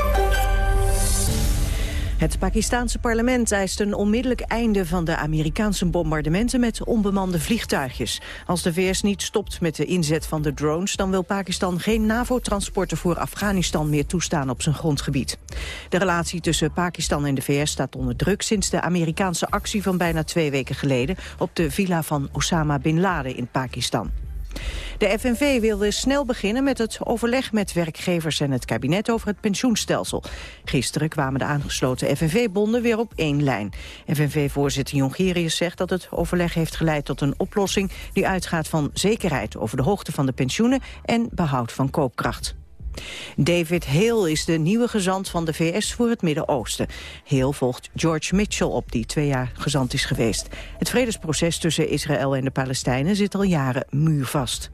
Het Pakistanse parlement eist een onmiddellijk einde van de Amerikaanse bombardementen met onbemande vliegtuigjes. Als de VS niet stopt met de inzet van de drones, dan wil Pakistan geen NAVO-transporten voor Afghanistan meer toestaan op zijn grondgebied. De relatie tussen Pakistan en de VS staat onder druk sinds de Amerikaanse actie van bijna twee weken geleden op de villa van Osama Bin Laden in Pakistan. De FNV wilde snel beginnen met het overleg met werkgevers en het kabinet over het pensioenstelsel. Gisteren kwamen de aangesloten FNV-bonden weer op één lijn. FNV-voorzitter Jongerius zegt dat het overleg heeft geleid tot een oplossing die uitgaat van zekerheid over de hoogte van de pensioenen en behoud van koopkracht. David Hale is de nieuwe gezant van de VS voor het Midden-Oosten. Hale volgt George Mitchell op, die twee jaar gezant is geweest. Het vredesproces tussen Israël en de Palestijnen zit al jaren muurvast.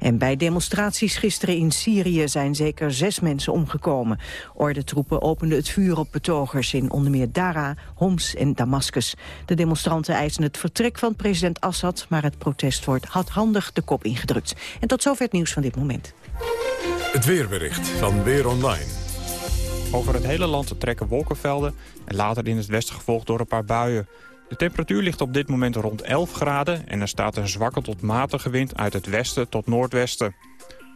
En bij demonstraties gisteren in Syrië zijn zeker zes mensen omgekomen. Ordentroepen openden het vuur op betogers in onder meer Dara, Homs en Damascus. De demonstranten eisen het vertrek van president Assad, maar het protest wordt hardhandig de kop ingedrukt. En tot zover het nieuws van dit moment. Het weerbericht van Weer Online. Over het hele land trekken wolkenvelden en later in het westen gevolgd door een paar buien. De temperatuur ligt op dit moment rond 11 graden en er staat een zwakke tot matige wind uit het westen tot noordwesten.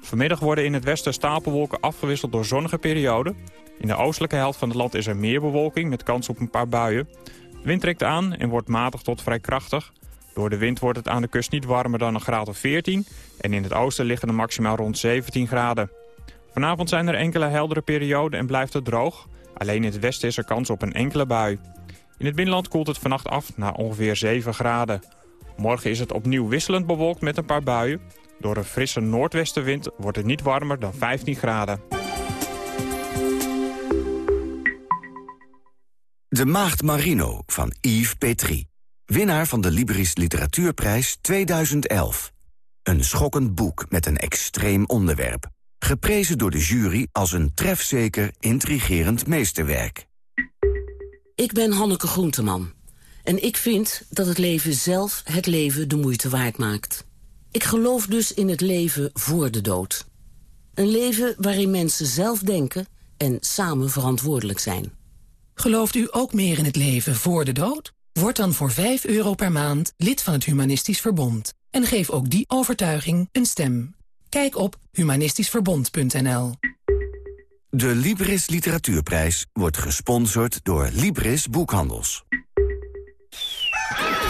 Vanmiddag worden in het westen stapelwolken afgewisseld door zonnige perioden. In de oostelijke helft van het land is er meer bewolking met kans op een paar buien. De wind trekt aan en wordt matig tot vrij krachtig. Door de wind wordt het aan de kust niet warmer dan een graad of 14 en in het oosten liggen de maximaal rond 17 graden. Vanavond zijn er enkele heldere perioden en blijft het droog. Alleen in het westen is er kans op een enkele bui. In het binnenland koelt het vannacht af naar ongeveer 7 graden. Morgen is het opnieuw wisselend bewolkt met een paar buien. Door een frisse noordwestenwind wordt het niet warmer dan 15 graden. De Maagd Marino van Yves Petrie. Winnaar van de Libris Literatuurprijs 2011. Een schokkend boek met een extreem onderwerp. Geprezen door de jury als een trefzeker, intrigerend meesterwerk. Ik ben Hanneke Groenteman. En ik vind dat het leven zelf het leven de moeite waard maakt. Ik geloof dus in het leven voor de dood. Een leven waarin mensen zelf denken en samen verantwoordelijk zijn. Gelooft u ook meer in het leven voor de dood? Word dan voor 5 euro per maand lid van het Humanistisch Verbond. En geef ook die overtuiging een stem. Kijk op humanistischverbond.nl. De Libris Literatuurprijs wordt gesponsord door Libris Boekhandels.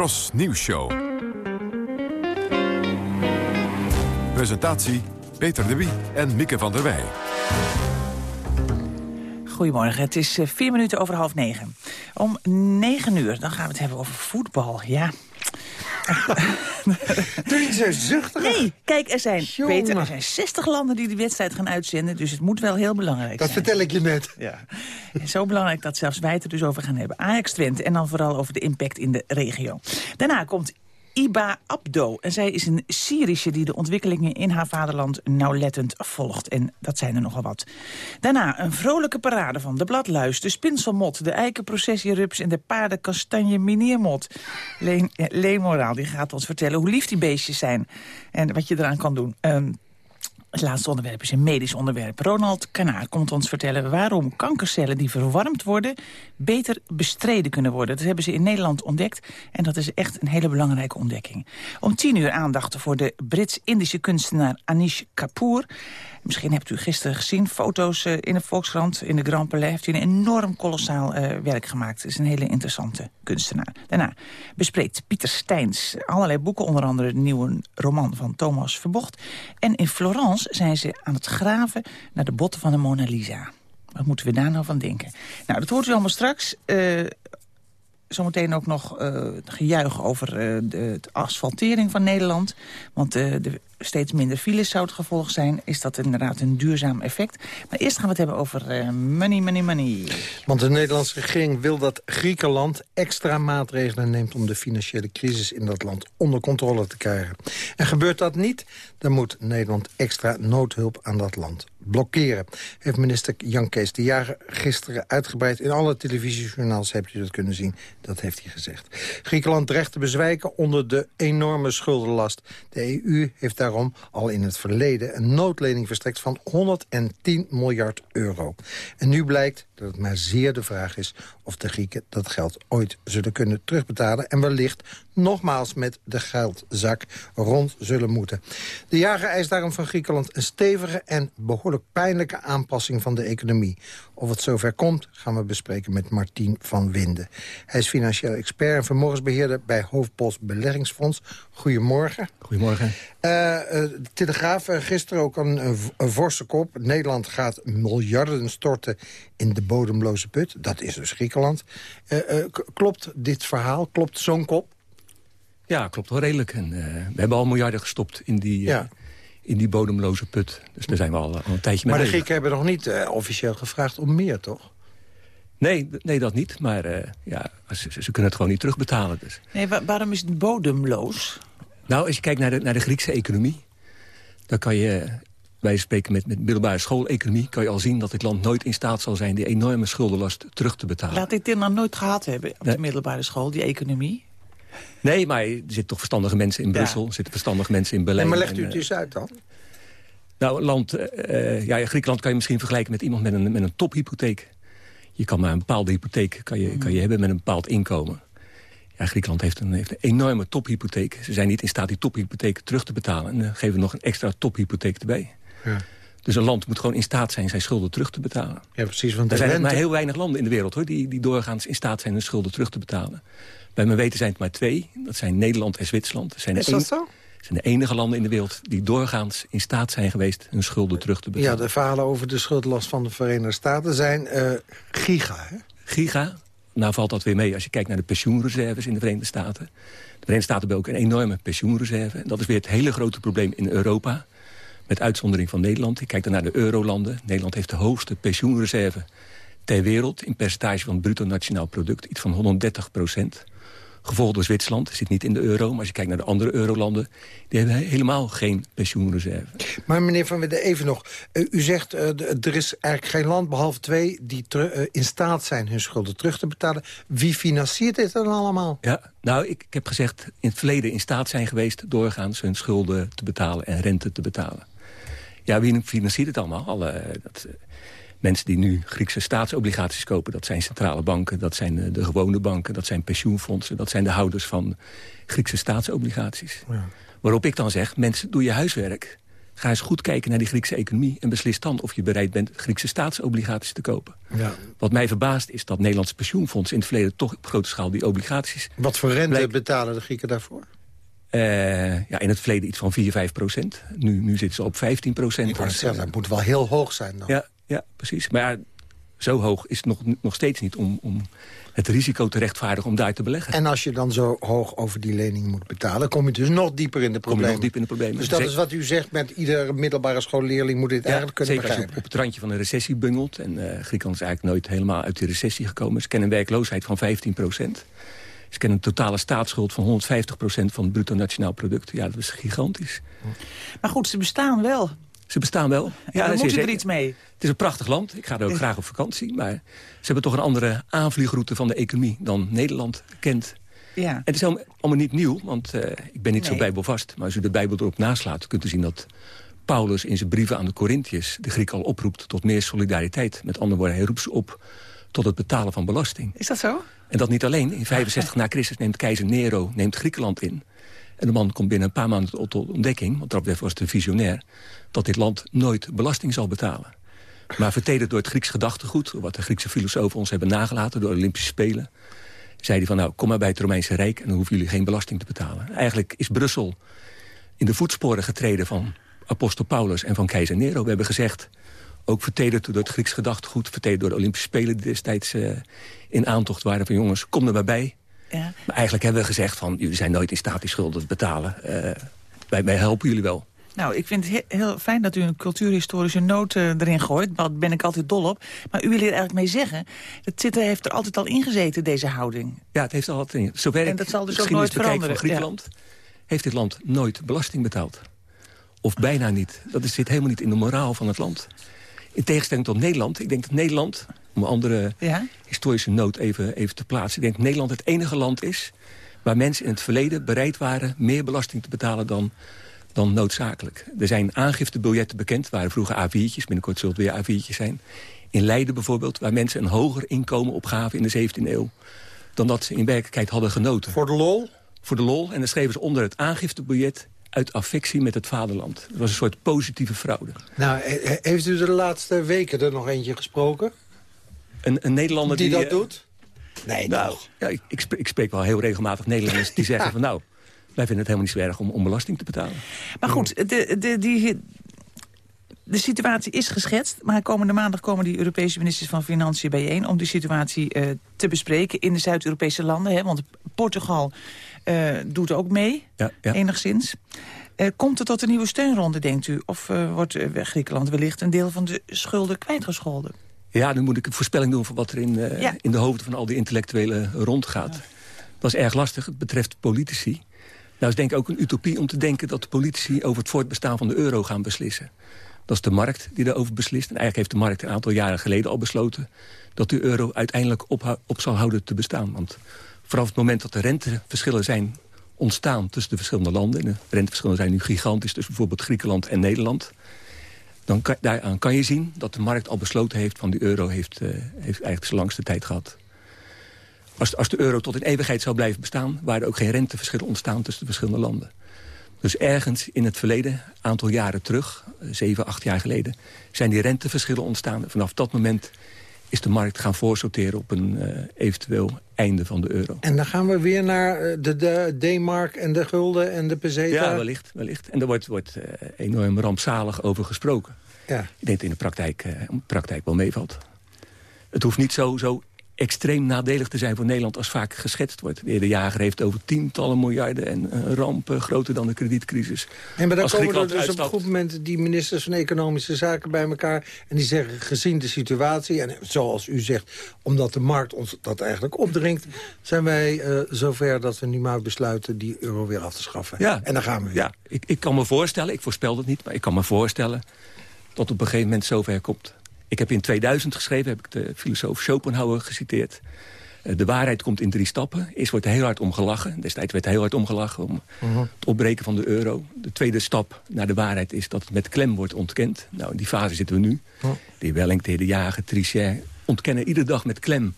Tros Show. Presentatie Peter de Wie en Mieke van der Wij. Goedemorgen, het is eh, vier minuten over half negen. Om negen uur, dan gaan we het hebben over voetbal, ja. Doe niet zo zuchtig. Nee, kijk, er zijn, Peter, er zijn 60 landen die die wedstrijd gaan uitzenden... dus het moet wel heel belangrijk dat zijn. Dat vertel ik je net. Ja. Zo belangrijk dat zelfs wij het er dus over gaan hebben. Ajax Twente en dan vooral over de impact in de regio. Daarna komt Iba Abdo. En zij is een Syrische die de ontwikkelingen in haar vaderland nauwlettend volgt. En dat zijn er nogal wat. Daarna een vrolijke parade van de bladluis, de spinselmot... de eikenprocessierups en de paardenkastanje mineermot. Leen, Leen Moraal die gaat ons vertellen hoe lief die beestjes zijn... en wat je eraan kan doen. Um, het laatste onderwerp is een medisch onderwerp. Ronald Kanaar komt ons vertellen waarom kankercellen die verwarmd worden... beter bestreden kunnen worden. Dat hebben ze in Nederland ontdekt en dat is echt een hele belangrijke ontdekking. Om tien uur aandacht voor de Brits-Indische kunstenaar Anish Kapoor. Misschien hebt u gisteren gezien, foto's uh, in de Volkskrant, in de Grand Palais... heeft hij een enorm kolossaal uh, werk gemaakt. Het is een hele interessante kunstenaar. Daarna bespreekt Pieter Steins allerlei boeken... onder andere de nieuwe roman van Thomas Verbocht. En in Florence zijn ze aan het graven naar de botten van de Mona Lisa. Wat moeten we daar nou van denken? Nou, dat hoort u allemaal straks. Uh, zometeen ook nog uh, gejuich over uh, de, asfaltering van Nederland. Want uh, de steeds minder files zou het gevolg zijn... is dat inderdaad een duurzaam effect. Maar eerst gaan we het hebben over money, money, money. Want de Nederlandse regering wil dat Griekenland extra maatregelen neemt... om de financiële crisis in dat land onder controle te krijgen. En gebeurt dat niet, dan moet Nederland extra noodhulp aan dat land blokkeren. Heeft minister Jan Kees de Jager gisteren uitgebreid... in alle televisiejournaals hebt u dat kunnen zien. Dat heeft hij gezegd. Griekenland dreigt te bezwijken onder de enorme schuldenlast. De EU heeft daarom al in het verleden een noodlening verstrekt van 110 miljard euro. En nu blijkt dat het maar zeer de vraag is of de Grieken dat geld ooit zullen kunnen terugbetalen... en wellicht nogmaals met de geldzak rond zullen moeten. De jager eist daarom van Griekenland een stevige en behoorlijk pijnlijke aanpassing van de economie. Of het zover komt, gaan we bespreken met Martien van Winden. Hij is financieel expert en vermogensbeheerder bij Hoofdpost Beleggingsfonds. Goedemorgen. Goedemorgen. Uh, de Telegraaf, uh, gisteren ook een, een, een forse kop. Nederland gaat miljarden storten in de bodemloze put. Dat is dus Griekenland. Uh, klopt dit verhaal? Klopt zo'n kop? Ja, klopt wel redelijk. En, we hebben al miljarden gestopt in die... Ja in die bodemloze put. Dus daar zijn we al, al een tijdje mee Maar de Grieken hebben nog niet uh, officieel gevraagd om meer, toch? Nee, nee dat niet. Maar uh, ja, ze, ze, kunnen het gewoon niet terugbetalen. Dus. Nee, wa waarom is het bodemloos? Nou, als je kijkt naar de, naar de Griekse economie... dan kan je, wij spreken met, met middelbare schooleconomie... kan je al zien dat dit land nooit in staat zal zijn... die enorme schuldenlast terug te betalen. Laat dit dan nooit gehad hebben op nee. de middelbare school, die economie? Nee, maar er zitten toch verstandige mensen in Brussel. Er zitten verstandige mensen in Berlijn. Nee, maar legt u het eens uit dan? Nou, een land, uh, ja, Griekenland kan je misschien vergelijken met iemand met een, met een tophypotheek. Je kan maar een bepaalde hypotheek kan je, kan je hebben met een bepaald inkomen. Ja, Griekenland heeft een, heeft een enorme tophypotheek. Ze zijn niet in staat die tophypotheek terug te betalen. En dan geven we nog een extra tophypotheek erbij. Ja. Dus een land moet gewoon in staat zijn zijn schulden terug te betalen. Ja, precies. Want er zijn rente... maar heel weinig landen in de wereld hoor, die, die doorgaans in staat zijn hun schulden terug te betalen. Bij mijn weten zijn het maar twee. Dat zijn Nederland en Zwitserland. Dat zijn Is dat zo? zijn de enige landen in de wereld die doorgaans in staat zijn geweest hun schulden terug te betalen. Ja, de verhalen over de schuldlast van de Verenigde Staten zijn uh, giga, hè? Giga. Nou valt dat weer mee als je kijkt naar de pensioenreserves in de Verenigde Staten. De Verenigde Staten hebben ook een enorme pensioenreserve. Dat is weer het hele grote probleem in Europa. Met uitzondering van Nederland. Je kijkt dan naar de eurolanden. Nederland heeft de hoogste pensioenreserve ter wereld... in percentage van het bruto nationaal product. Iets van 130 procent. Gevolgd door Zwitserland, zit niet in de euro. Maar als je kijkt naar de andere eurolanden... die hebben helemaal geen pensioenreserve. Maar meneer Van Widde, even nog. Uh, u zegt, uh, er is eigenlijk geen land, behalve twee... die uh, in staat zijn hun schulden terug te betalen. Wie financiert dit dan allemaal? Ja, nou, ik, ik heb gezegd... in het verleden in staat zijn geweest... doorgaans hun schulden te betalen en rente te betalen. Ja, wie financiert het allemaal? Alle, dat, mensen die nu Griekse staatsobligaties kopen... dat zijn centrale banken, dat zijn de, de gewone banken... dat zijn pensioenfondsen, dat zijn de houders van Griekse staatsobligaties. Ja. Waarop ik dan zeg, mensen, doe je huiswerk. Ga eens goed kijken naar die Griekse economie... en beslis dan of je bereid bent Griekse staatsobligaties te kopen. Ja. Wat mij verbaast is dat Nederlandse pensioenfondsen... in het verleden toch op grote schaal die obligaties... Wat voor rente blijkt... betalen de Grieken daarvoor? Uh, ja, in het verleden iets van 4, 5 procent. Nu, nu zitten ze op 15 procent. Dat moet wel heel hoog zijn dan. Ja, ja, precies. Maar ja, zo hoog is het nog, nog steeds niet om, om het risico te rechtvaardigen om daar te beleggen. En als je dan zo hoog over die lening moet betalen... kom je dus nog dieper in de problemen. Kom je nog dieper in de problemen. Dus dat is wat u zegt met iedere middelbare schoolleerling moet dit eigenlijk kunnen zeker begrijpen. als je op, het randje van een recessie bungelt... en uh, Griekenland is eigenlijk nooit helemaal uit die recessie gekomen. Ze kennen een werkloosheid van 15 procent. Ze kennen een totale staatsschuld van 150% van het bruto nationaal product. Ja, dat is gigantisch. Maar goed, ze bestaan wel. Ze bestaan wel. Ja, dan moet je er iets mee. Het is een prachtig land. Ik ga er ook graag op vakantie. Maar ze hebben toch een andere aanvliegroute van de economie dan Nederland kent. Ja. En het is allemaal niet nieuw, want uh, ik ben niet Nee. zo bijbelvast. Maar als u de Bijbel erop naslaat, kunt u zien dat Paulus in zijn brieven aan de Corinthiërs... de Griek al oproept tot meer solidariteit. Met andere woorden, hij roept ze op tot het betalen van belasting. Is dat zo? En dat niet alleen. In 65 na Christus neemt keizer Nero neemt Griekenland in. En de man komt binnen een paar maanden tot ontdekking... want dat was de visionair... dat dit land nooit belasting zal betalen. Maar vertederd door het Grieks gedachtegoed... wat de Griekse filosofen ons hebben nagelaten door de Olympische Spelen... zei hij van, nou, kom maar bij het Romeinse Rijk... en dan hoeven jullie geen belasting te betalen. Eigenlijk is Brussel in de voetsporen getreden van apostel Paulus en van keizer Nero. We hebben gezegd, ook vertederd door het Grieks gedachtegoed... vertederd door de Olympische Spelen die destijds eh, in aantocht waren van... jongens, kom er maar bij. Ja. Maar eigenlijk hebben we gezegd van, jullie zijn nooit in staat die schulden te betalen. Eh, wij, wij helpen jullie wel. Nou, ik vind het he- heel fijn dat u een cultuurhistorische noot eh, erin gooit. Daar ben ik altijd dol op. Maar u wil hier eigenlijk mee zeggen... zit, er- heeft er altijd al ingezeten, deze houding. Ja, het heeft al wat in. Zover En dat zal dus ook nooit veranderen, van Griekenland... heeft dit land nooit belasting betaald. Of bijna niet. Dat zit helemaal niet in de moraal van het land. In tegenstelling tot Nederland. Ik denk dat Nederland, om een andere Ja? historische noot even, even te plaatsen... ik denk dat Nederland het enige land is... waar mensen in het verleden bereid waren... meer belasting te betalen dan, dan noodzakelijk. Er zijn aangiftebiljetten bekend, waren vroeger A4'tjes... binnenkort zullen het weer A4'tjes zijn. In Leiden bijvoorbeeld, waar mensen een hoger inkomen opgaven... in de 17e eeuw, dan dat ze in werkelijkheid hadden genoten. Voor de lol? Voor de lol. En dan schreven ze onder het aangiftebiljet... uit affectie met het vaderland. Dat was een soort positieve fraude. Nou, he- he- heeft u de laatste weken er nog eentje gesproken? Een, een Nederlander Die die... dat eh, doet? Nee, Nou, ja, ik, ik, spreek, ik spreek wel heel regelmatig Nederlanders die zeggen van... nou, wij vinden het helemaal niet zo erg om, om belasting te betalen. Maar goed, de, de, die, de situatie is geschetst. Maar komende maandag komen die Europese ministers van Financiën bijeen... om die situatie eh, te bespreken in de Zuid-Europese landen. Hè, want Portugal eh, doet ook mee, Ja, ja. enigszins. Eh, komt het tot een nieuwe steunronde, denkt u? Of eh, wordt Griekenland wellicht een deel van de schulden kwijtgescholden? Ja, nu moet ik een voorspelling doen van wat er in, eh, Ja. in de hoofden van al die intellectuelen rondgaat. Dat is erg lastig. Het betreft politici. Nou is denk ik ook een utopie om te denken dat de politici over het voortbestaan van de euro gaan beslissen. Dat is de markt die daarover beslist. En eigenlijk heeft de markt een aantal jaren geleden al besloten... dat de euro uiteindelijk op, op zal houden te bestaan. Want vanaf het moment dat de renteverschillen zijn ontstaan tussen de verschillende landen... en de renteverschillen zijn nu gigantisch tussen bijvoorbeeld Griekenland en Nederland... dan kan, daaraan kan je zien dat de markt al besloten heeft... van die euro heeft, eh, heeft eigenlijk zijn langste tijd gehad. Als, als de euro tot in eeuwigheid zou blijven bestaan... waren er ook geen renteverschillen ontstaan tussen de verschillende landen. Dus ergens in het verleden, een aantal jaren terug, eh, zeven, acht jaar geleden... zijn die renteverschillen ontstaan. Vanaf dat moment is de markt gaan voorsorteren op een eh, eventueel einde van de euro. En dan gaan we weer naar eh, de, D-mark en de gulden en de peseta. Ja, wellicht, wellicht. En daar wordt, wordt eh, enorm rampzalig over gesproken. Ja. Ik denk dat het in de praktijk, praktijk wel meevalt. Het hoeft niet zo, zo extreem nadelig te zijn voor Nederland als vaak geschetst wordt. De heer De Jager heeft over tientallen miljarden en eh, groter dan de kredietcrisis. En maar dan Als komen er dus op een goed moment die ministers van Economische Zaken bij elkaar... en die zeggen, gezien de situatie, en zoals u zegt... omdat de markt ons dat eigenlijk opdringt... zijn wij eh, zover dat we nu maar besluiten die euro weer af te schaffen. Ja. En dan gaan we weer. Ja, ik, ik kan me voorstellen, ik voorspel dat niet... maar ik kan me voorstellen dat op een gegeven moment zover komt. Ik heb in 2000 geschreven, heb ik de filosoof Schopenhauer geciteerd. Eh, De waarheid komt in drie stappen. Eerst wordt er heel hard om gelachen. Destijds werd er heel hard om gelachen om het opbreken van de euro. De tweede stap naar de waarheid is dat het met klem wordt ontkend. Nou, in die fase zitten we nu. De heer Wellink, de heer De Jager, Trichet ontkennen iedere dag met klem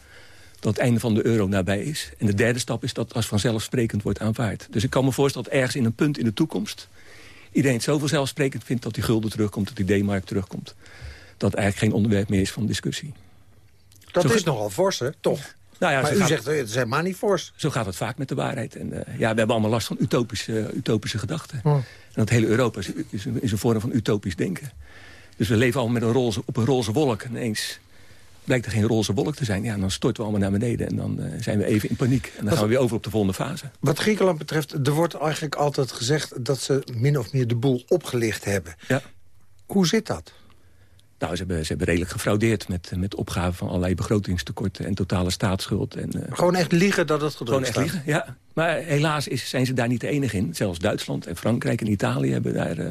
dat het einde van de euro nabij is. En de derde stap is dat als vanzelfsprekend wordt aanvaard. Dus ik kan me voorstellen dat ergens in een punt in de toekomst... iedereen het zo vanzelfsprekend vindt dat die gulden terugkomt... dat die D-mark terugkomt. Dat eigenlijk geen onderwerp meer is van discussie. Dat Zo is ga- nogal fors, hè? Toch? Nou ja, maar u gaat- zegt, eh, het is helemaal niet fors. Zo gaat het vaak met de waarheid. En eh, ja, we hebben allemaal last van utopische, utopische gedachten. En dat hele Europa is, is, een- is een vorm van utopisch denken. Dus we leven al met een roze, op een roze wolk. En ineens blijkt er geen roze wolk te zijn. Ja, dan storten we allemaal naar beneden. En dan eh, zijn we even in paniek. En dan Wat- gaan we weer over op de volgende fase. Wat Griekenland betreft, er wordt eigenlijk altijd gezegd... dat ze min of meer de boel opgelicht hebben. Ja. Hoe zit dat? Nou, ze hebben, ze hebben redelijk gefraudeerd met, met opgaven van allerlei begrotingstekorten en totale staatsschuld. En, uh, gewoon echt liegen dat het gedrukt Gewoon echt liegen, ja. Maar helaas is, zijn ze daar niet de enige in. Zelfs Duitsland en Frankrijk en Italië hebben daar uh,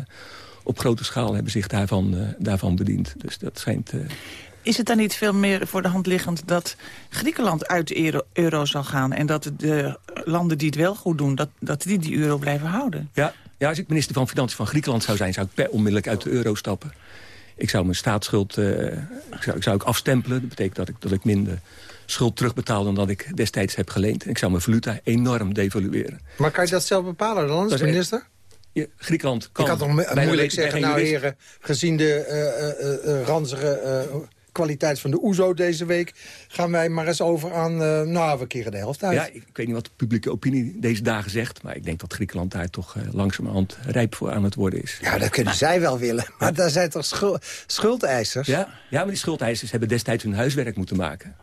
op grote schaal hebben zich daarvan, uh, daarvan bediend. Dus dat schijnt... Is het dan niet veel meer voor de hand liggend dat Griekenland uit de euro, euro zal gaan... en dat de landen die het wel goed doen, dat, dat die die euro blijven houden? Ja, ja, als ik minister van Financiën van Griekenland zou zijn... zou ik per onmiddellijk uit de euro stappen. Ik zou mijn staatsschuld uh, ik zou, ik zou ik afstempelen. Dat betekent dat ik, dat ik minder schuld terugbetaal dan dat ik destijds heb geleend. En ik zou mijn valuta enorm devalueren. Maar kan je dat zelf bepalen dan als minister? Ja, Griekenland kan... Ik had toch moeilijk zeggen, nou heren, gezien de uh, uh, ranzige kwaliteit van de OESO deze week... gaan wij maar eens over aan, uh, nou, we keren de helft uit. Ja, ik weet niet wat de publieke opinie deze dagen zegt... maar ik denk dat Griekenland daar toch uh, langzamerhand rijp voor aan het worden is. Ja, dat kunnen zij wel willen. Maar daar zijn toch schul schuldeisers? Ja, ja, maar die schuldeisers hebben destijds hun huiswerk moeten maken.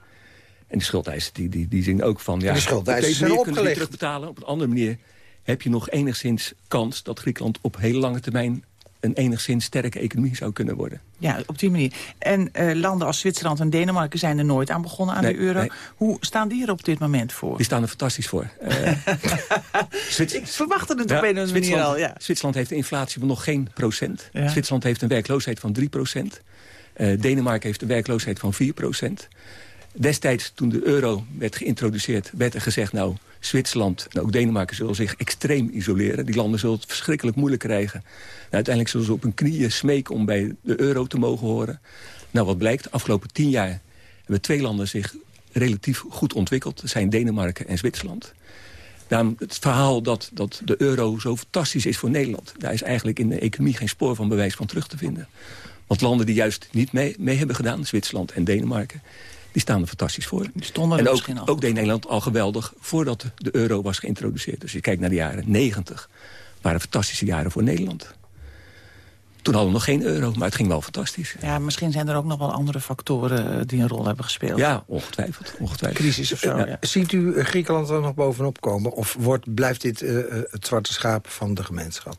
En die schuldeisers die, die, die zien ook van... Ja, die schuldeisers zijn opgelegd. terugbetalen. Op een andere manier heb je nog enigszins kans... dat Griekenland op hele lange termijn een enigszins sterke economie zou kunnen worden. Ja, op die manier. En uh, landen als Zwitserland en Denemarken zijn er nooit aan begonnen aan nee, de euro. Nee. Hoe staan die er op dit moment voor? Die staan er fantastisch voor. Uh, Ik verwachtte het ja, op een of andere manier al. Ja. Zwitserland heeft een inflatie van nog geen procent. Ja. Zwitserland heeft een werkloosheid van 3 procent. Uh, Denemarken heeft een werkloosheid van 4 procent. Destijds, toen de euro werd geïntroduceerd, werd er gezegd... nou, Zwitserland en ook Denemarken zullen zich extreem isoleren. Die landen zullen het verschrikkelijk moeilijk krijgen. Uiteindelijk zullen ze op hun knieën smeken om bij de euro te mogen horen. Nou, wat blijkt, de afgelopen tien jaar hebben twee landen zich relatief goed ontwikkeld. Dat zijn Denemarken en Zwitserland. Daarom het verhaal dat, dat de euro zo fantastisch is voor Nederland... daar is eigenlijk in de economie geen spoor van bewijs van terug te vinden. Want landen die juist niet mee, mee hebben gedaan, Zwitserland en Denemarken... die staan er fantastisch voor. stonden en ook, ook deed Nederland al geweldig voordat de euro was geïntroduceerd. Dus je kijkt naar de jaren 90, waren fantastische jaren voor Nederland. Toen hadden we nog geen euro, maar het ging wel fantastisch. Ja, misschien zijn er ook nog wel andere factoren die een rol hebben gespeeld. Ja, ongetwijfeld. ongetwijfeld. Crisis of zo, ja. Ja. Ziet u Griekenland er nog bovenop komen? Of wordt, blijft dit uh, het zwarte schaap van de gemeenschap?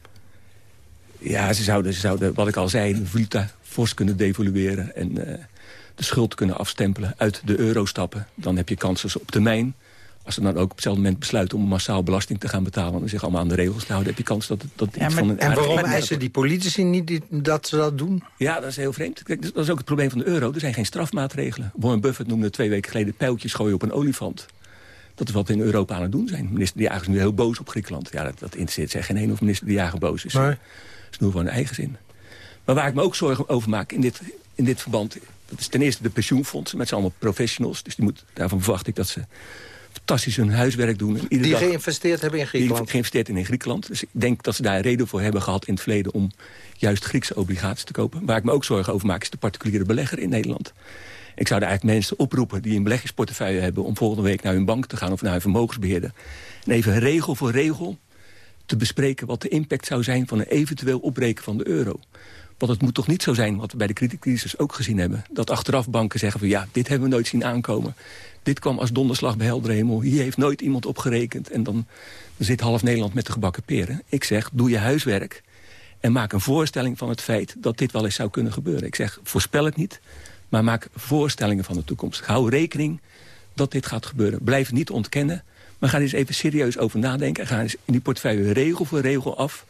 Ja, ze zouden, ze zouden wat ik al zei, de valuta fors kunnen devalueren... en uh, de schuld kunnen afstempelen, uit de euro stappen. Dan heb je kans dat ze op termijn als ze dan ook op hetzelfde moment besluiten om massaal belasting te gaan betalen... en zich allemaal aan de regels te houden, heb je kans dat, dat ja, maar, van een En waarom eisen die politici niet die, dat ze dat doen? Ja, dat is heel vreemd. Kijk, dat is ook het probleem van de euro. Er zijn geen strafmaatregelen. Warren Buffett noemde twee weken geleden pijltjes gooien op een olifant. Dat is wat we in Europa aan het doen zijn. Minister De Jager is nu heel boos op Griekenland. Ja, dat, dat interesseert zich geen een of minister De Jager boos is. Nee. Snoer van hun eigen zin. Maar waar ik me ook zorgen over maak in dit, in dit verband... dat is ten eerste de pensioenfondsen met z'n allemaal professionals. Dus die moet, daarvan verwacht ik dat ze fantastisch hun huiswerk doen. die dag, geïnvesteerd hebben in Griekenland? Die geïnvesteerd hebben in Griekenland. Dus ik denk dat ze daar reden voor hebben gehad in het verleden... om juist Griekse obligaties te kopen. Waar ik me ook zorgen over maak is de particuliere belegger in Nederland. Ik zou daar eigenlijk mensen oproepen die een beleggingsportefeuille hebben... om volgende week naar hun bank te gaan of naar hun vermogensbeheerder. En even regel voor regel te bespreken wat de impact zou zijn... van een eventueel opbreken van de euro. Want het moet toch niet zo zijn, wat we bij de kredietcrisis ook gezien hebben... dat achteraf banken zeggen van ja, dit hebben we nooit zien aankomen. Dit kwam als donderslag bij heldere hemel. Hier heeft nooit iemand op gerekend. En dan, zit half Nederland met de gebakken peren. Ik zeg, doe je huiswerk en maak een voorstelling van het feit... dat dit wel eens zou kunnen gebeuren. Ik zeg, voorspel het niet, maar maak voorstellingen van de toekomst. Hou rekening dat dit gaat gebeuren. Blijf niet ontkennen, maar ga er eens even serieus over nadenken. En ga eens in die portefeuille regel voor regel af...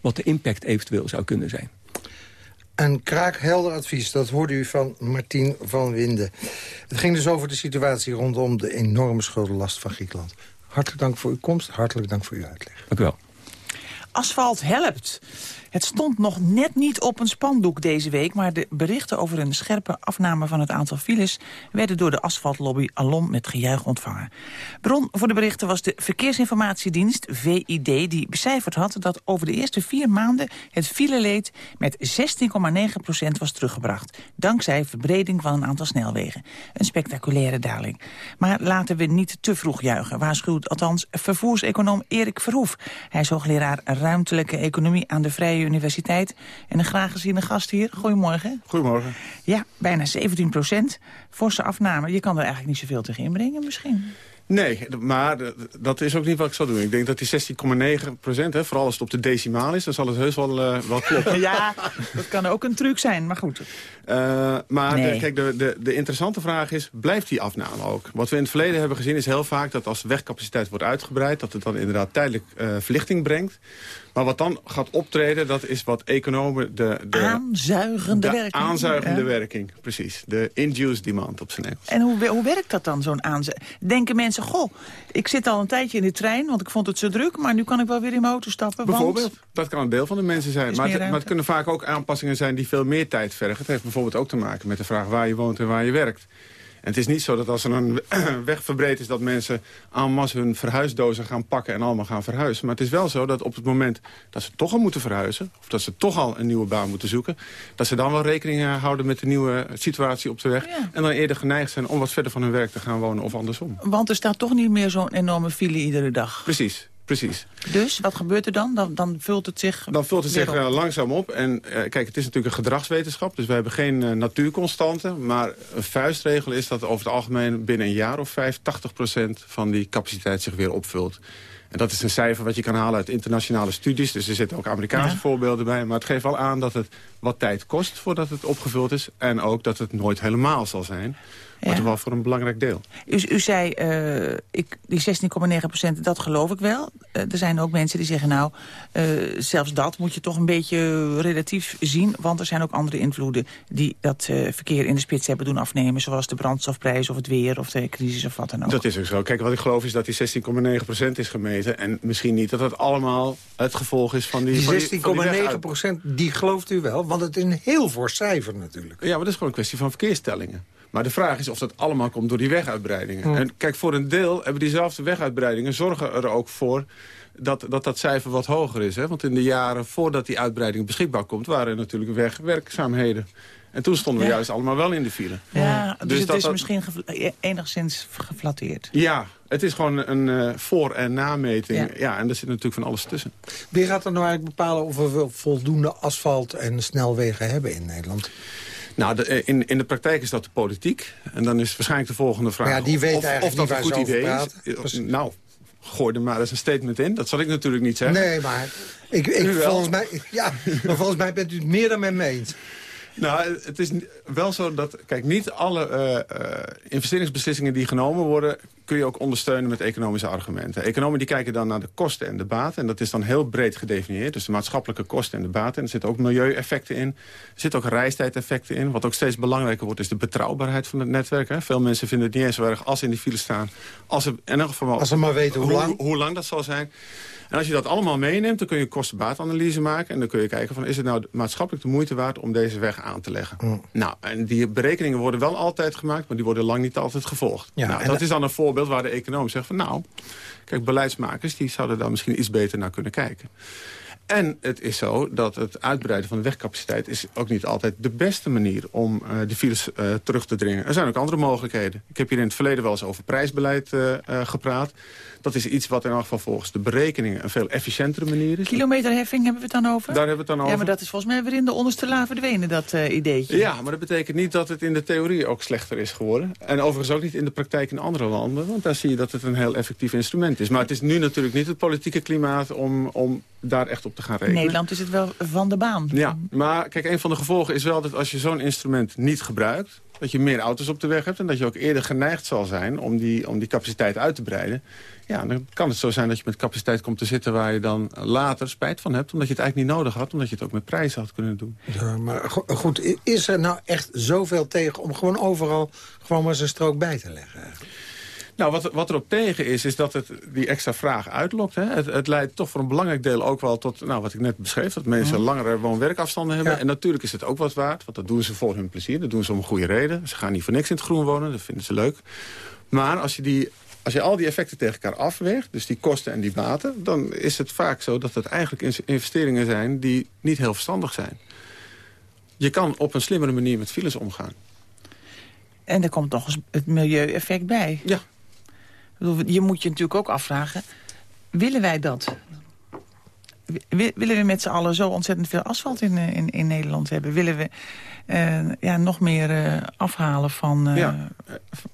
wat de impact eventueel zou kunnen zijn. Een kraakhelder advies, dat hoorde u van Martien van Winden. Het ging dus over de situatie rondom de enorme schuldenlast van Griekenland. Hartelijk dank voor uw komst, hartelijk dank voor uw uitleg. Dank u wel. Asfalt helpt. Het stond nog net niet op een spandoek deze week... maar de berichten over een scherpe afname van het aantal files... werden door de asfaltlobby alom met gejuich ontvangen. Bron voor de berichten was de Verkeersinformatiedienst, VID... die becijferd had dat over de eerste vier maanden... het fileleed met 16,9% was teruggebracht... dankzij verbreding van een aantal snelwegen. Een spectaculaire daling. Maar laten we niet te vroeg juichen, waarschuwt althans vervoerseconoom Erik Verhoef. Hij is hoogleraar ruimtelijke economie aan de Vrije Universiteit. En een graag geziene gast hier. Goedemorgen. Goedemorgen. Ja, bijna 17 procent. Forse afname. Je kan er eigenlijk niet zoveel tegen inbrengen misschien. Nee, maar dat is ook niet wat ik zou doen. Ik denk dat die 16,9 procent, vooral als het op de decimaal is... dan zal het heus wel, uh, wel kloppen. ja, dat kan ook een truc zijn, maar goed. Uh, maar de, kijk, de, de, de, interessante vraag is, blijft die afname ook? Wat we in het verleden hebben gezien is heel vaak dat als wegcapaciteit wordt uitgebreid... dat het dan inderdaad tijdelijk uh, verlichting brengt. Maar wat dan gaat optreden, dat is wat economen... De, de aanzuigende de werking. aanzuigende werking, precies. De induced demand op zijn Engels. En hoe, hoe werkt dat dan, zo'n aanzuiging? Denken mensen, goh, ik zit al een tijdje in de trein... want ik vond het zo druk, maar nu kan ik wel weer in mijn auto stappen. Bijvoorbeeld, want... dat kan een deel van de mensen zijn. Maar het, maar het, kunnen vaak ook aanpassingen zijn die veel meer tijd vergen. Het heeft bijvoorbeeld ook te maken met de vraag waar je woont en waar je werkt. En het is niet zo dat als er een weg verbreed is... dat mensen en masse hun verhuisdozen gaan pakken en allemaal gaan verhuizen. Maar het is wel zo dat op het moment dat ze toch al moeten verhuizen... of dat ze toch al een nieuwe baan moeten zoeken... dat ze dan wel rekening houden met de nieuwe situatie op de weg... en dan eerder geneigd zijn om wat verder van hun werk te gaan wonen of andersom. Want er staat toch niet meer zo'n enorme file iedere dag. Precies. Precies. Dus, wat gebeurt er dan? Dan, dan vult het zich Dan vult het zich op. langzaam op. En uh, kijk, het is natuurlijk een gedragswetenschap. Dus we hebben geen uh, natuurconstanten. Maar een vuistregel is dat over het algemeen binnen een jaar of vijf... 80% van die capaciteit zich weer opvult. En dat is een cijfer wat je kan halen uit internationale studies. Dus er zitten ook Amerikaanse ja. voorbeelden bij. Maar het geeft wel aan dat het wat tijd kost voordat het opgevuld is. En ook dat het nooit helemaal zal zijn. Maar toch wel voor een belangrijk deel. U, u zei, uh, ik, die 16,9 procent, dat geloof ik wel. Uh, er zijn ook mensen die zeggen, nou, uh, zelfs dat moet je toch een beetje relatief zien. Want er zijn ook andere invloeden die dat verkeer in de spits hebben doen afnemen. Zoals de brandstofprijs of het weer of de crisis of wat dan ook. Dat is ook zo. Kijk, wat ik geloof is dat die 16,9 procent is gemeten. En misschien niet dat dat allemaal het gevolg is van die... Die 16,9 procent, die gelooft u wel. Want het is een heel fors cijfer natuurlijk. Ja, maar dat is gewoon een kwestie van verkeerstellingen. Maar de vraag is of dat allemaal komt door die weguitbreidingen. Mm. En kijk, voor een deel hebben diezelfde weguitbreidingen... zorgen er ook voor dat dat, dat cijfer wat hoger is. Hè? Want in de jaren voordat die uitbreiding beschikbaar komt... waren er natuurlijk wegwerkzaamheden. En toen stonden we ja. juist allemaal wel in de file. Ja, dus, dus het dat, is dat, misschien ge enigszins geflatteerd. Ja, het is gewoon een uh, voor- en nameting. Ja. ja, en er zit natuurlijk van alles tussen. Wie gaat er nou eigenlijk bepalen of we voldoende asfalt en snelwegen hebben in Nederland? Nou, de, in, in de praktijk is dat de politiek. En dan is waarschijnlijk de volgende vraag... Ja, die weet of, eigenlijk of dat een goed idee is. Nou, gooi er maar eens een statement in. Dat zal ik natuurlijk niet zeggen. Nee, maar, ik, ik, volgens, mij, ja, maar volgens mij bent u het meer dan met me eens. Nou, het is wel zo dat... Kijk, niet alle uh, uh, investeringsbeslissingen die genomen worden... kun je ook ondersteunen met economische argumenten. Economen die kijken dan naar de kosten en de baten. En dat is dan heel breed gedefinieerd. Dus de maatschappelijke kosten en de baten. En er zitten ook milieueffecten in. Er zitten ook reistijdeffecten in. Wat ook steeds belangrijker wordt is de betrouwbaarheid van het netwerk. Hè. Veel mensen vinden het niet eens zo erg als ze in die file staan. Als ze, in geval, als ze maar weten hoe lang. Hoe, hoe lang dat zal zijn. En als je dat allemaal meeneemt, dan kun je een kostenbaatanalyse maken. En dan kun je kijken van, is het nou maatschappelijk de moeite waard om deze weg aan te leggen? Mm. Nou, en die berekeningen worden wel altijd gemaakt, maar die worden lang niet altijd gevolgd. Ja, nou, dat is dan een voorbeeld waar de econoom zegt van, nou, kijk, beleidsmakers die zouden daar misschien iets beter naar kunnen kijken. En het is zo dat het uitbreiden van de wegcapaciteit... is ook niet altijd de beste manier om uh, de files uh, terug te dringen. Er zijn ook andere mogelijkheden. Ik heb hier in het verleden wel eens over prijsbeleid uh, gepraat. Dat is iets wat in elk geval volgens de berekeningen... een veel efficiëntere manier is. Kilometerheffing hebben we het dan over? Daar hebben we het dan over. Ja, maar dat is volgens mij weer in de onderste la verdwenen, dat ideetje. Ja, maar dat betekent niet dat het in de theorie ook slechter is geworden. En overigens ook niet in de praktijk in andere landen. Want daar zie je dat het een heel effectief instrument is. Maar het is nu natuurlijk niet het politieke klimaat om, om daar echt op te gaan rekenen. Nederland is het wel van de baan. Ja, maar kijk, een van de gevolgen is wel dat als je zo'n instrument niet gebruikt... dat je meer auto's op de weg hebt en dat je ook eerder geneigd zal zijn... om die, om die capaciteit uit te breiden. Ja, dan kan het zo zijn dat je met capaciteit komt te zitten... waar je dan later spijt van hebt, omdat je het eigenlijk niet nodig had... omdat je het ook met prijzen had kunnen doen. Ja, maar goed, is er nou echt zoveel tegen om gewoon overal... gewoon maar eens een strook bij te leggen? Nou, wat, wat erop tegen is, is dat het die extra vraag uitlokt. Hè. Het, het, leidt toch voor een belangrijk deel ook wel tot, nou, wat ik net beschreef... dat mensen Mhm. langere woon-werkafstanden hebben. En natuurlijk is het ook wat waard, want dat doen ze voor hun plezier. Dat doen ze om een goede reden. Ze gaan niet voor niks in het groen wonen, dat vinden ze leuk. Maar als je, die, als je al die effecten tegen elkaar afweegt, dus die kosten en die baten... dan is het vaak zo dat het eigenlijk investeringen zijn die niet heel verstandig zijn. Je kan op een slimmere manier met files omgaan. En er komt nog eens het milieueffect bij. Ja. Je moet je natuurlijk ook afvragen, willen wij dat? Willen we met z'n allen zo ontzettend veel asfalt in, eh, in, in Nederland hebben? Willen we uh, ja, nog meer uh, afhalen van, uh, ja.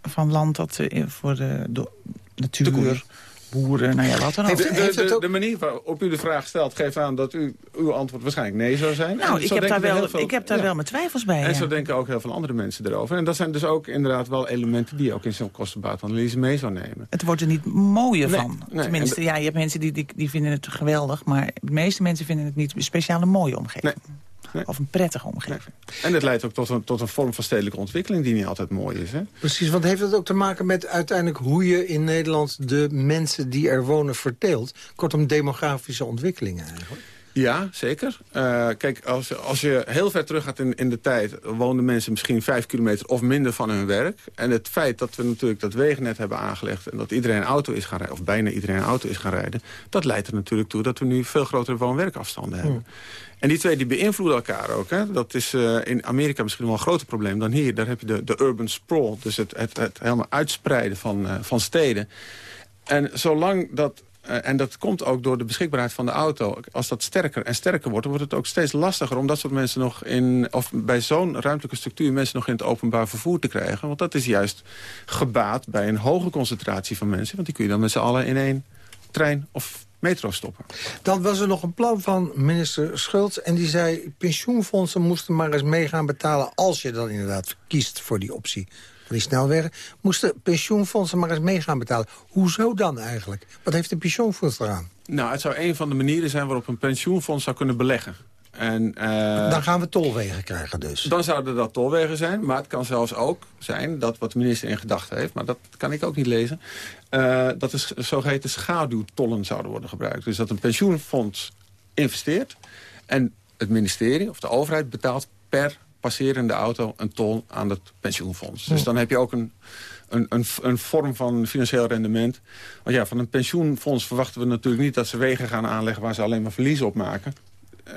van land dat voor de, natuur, boeren, nou ja, wat dan ook. De, de, de, de manier waarop u de vraag stelt geeft aan dat u, uw antwoord waarschijnlijk nee zou zijn. Nou, ik heb, daar wel, veel, ik heb daar wel mijn twijfels bij. En zo denken ook heel veel andere mensen erover. En dat zijn dus ook inderdaad wel elementen die je ook in zo'n kostenbaatanalyse mee zou nemen. Het wordt er niet mooier van. Tenminste, ja, je hebt mensen die, die, die, vinden het geweldig, maar de meeste mensen vinden het niet speciaal een mooie omgeving. Of een prettige omgeving. En het leidt ook tot een, tot een vorm van stedelijke ontwikkeling die niet altijd mooi is. Hè? Precies, want heeft dat ook te maken met uiteindelijk hoe je in Nederland de mensen die er wonen verteelt? Kortom, demografische ontwikkelingen eigenlijk. Ja, zeker. Uh, kijk, als, als je heel ver terug gaat in, in de tijd... woonden mensen misschien vijf kilometer of minder van hun werk. En het feit dat we natuurlijk dat wegennet hebben aangelegd... en dat iedereen een auto is gaan rijden, of bijna iedereen een auto is gaan rijden... dat leidt er natuurlijk toe dat we nu veel grotere woon-werkafstanden hebben. Hmm. En die twee die beïnvloeden elkaar ook. Hè. Dat is uh, in Amerika misschien wel een groter probleem dan hier. Daar heb je de, de urban sprawl, dus het, het, het helemaal uitspreiden van, uh, van steden. En zolang dat uh, en dat komt ook door de beschikbaarheid van de auto. Als dat sterker en sterker wordt, dan wordt het ook steeds lastiger... om dat soort mensen nog in... of bij zo'n ruimtelijke structuur mensen nog in het openbaar vervoer te krijgen. Want dat is juist gebaat bij een hoge concentratie van mensen. Want die kun je dan met z'n allen in één trein of metro stoppen. Dan was er nog een plan van minister Schultz... en die zei, pensioenfondsen moesten maar eens meegaan betalen... als je dan inderdaad kiest voor die optie van die snelwegen... moesten pensioenfondsen maar eens meegaan betalen. Hoezo dan eigenlijk? Wat heeft de pensioenfonds eraan? Nou, het zou een van de manieren zijn waarop een pensioenfonds zou kunnen beleggen. En, uh, dan gaan we tolwegen krijgen dus. Dan zouden dat tolwegen zijn. Maar het kan zelfs ook zijn dat wat de minister in gedachten heeft... maar dat kan ik ook niet lezen... Uh, dat de zogeheten schaduwtollen zouden worden gebruikt. Dus dat een pensioenfonds investeert... en het ministerie of de overheid betaalt per passerende auto een tol aan het pensioenfonds. Dus dan heb je ook een, een, een, een, vorm van financieel rendement. Want ja, van een pensioenfonds verwachten we natuurlijk niet... dat ze wegen gaan aanleggen waar ze alleen maar verliezen op maken.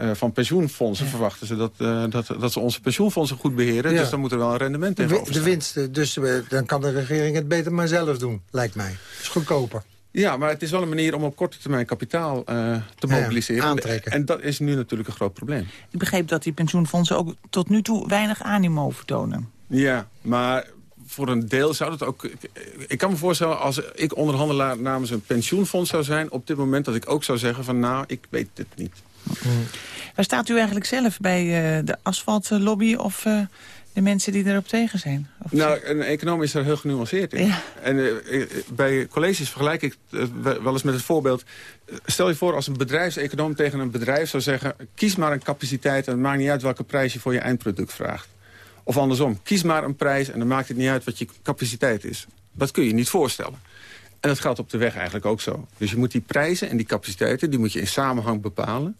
Uh, van pensioenfondsen verwachten ze dat, uh, dat, dat ze onze pensioenfondsen goed beheren. Ja. Dus dan moet er wel een rendement tegenover De winsten, dus uh, dan kan de regering het beter maar zelf doen, lijkt mij. Het is goedkoper. Ja, maar het is wel een manier om op korte termijn kapitaal uh, te mobiliseren. Ja, aantrekken. En dat is nu natuurlijk een groot probleem. Ik begreep dat die pensioenfondsen ook tot nu toe weinig animo vertonen. Ja, maar voor een deel zou dat ook... Ik kan me voorstellen, als ik onderhandelaar namens een pensioenfonds zou zijn... op dit moment dat ik ook zou zeggen van nou, ik weet het niet. Waar staat u eigenlijk zelf bij uh, de asfaltlobby of... Uh, de mensen die erop tegen zijn? Of nou, een econoom is er heel genuanceerd in. Ja. En uh, bij colleges vergelijk ik wel eens met het voorbeeld... stel je voor als een bedrijfseconoom tegen een bedrijf zou zeggen... kies maar een capaciteit en het maakt niet uit welke prijs je voor je eindproduct vraagt. Of andersom, kies maar een prijs en dan maakt het niet uit wat je capaciteit is. Dat kun je niet voorstellen. En dat gaat op de weg eigenlijk ook zo. Dus je moet die prijzen en die capaciteiten, die moet je in samenhang bepalen.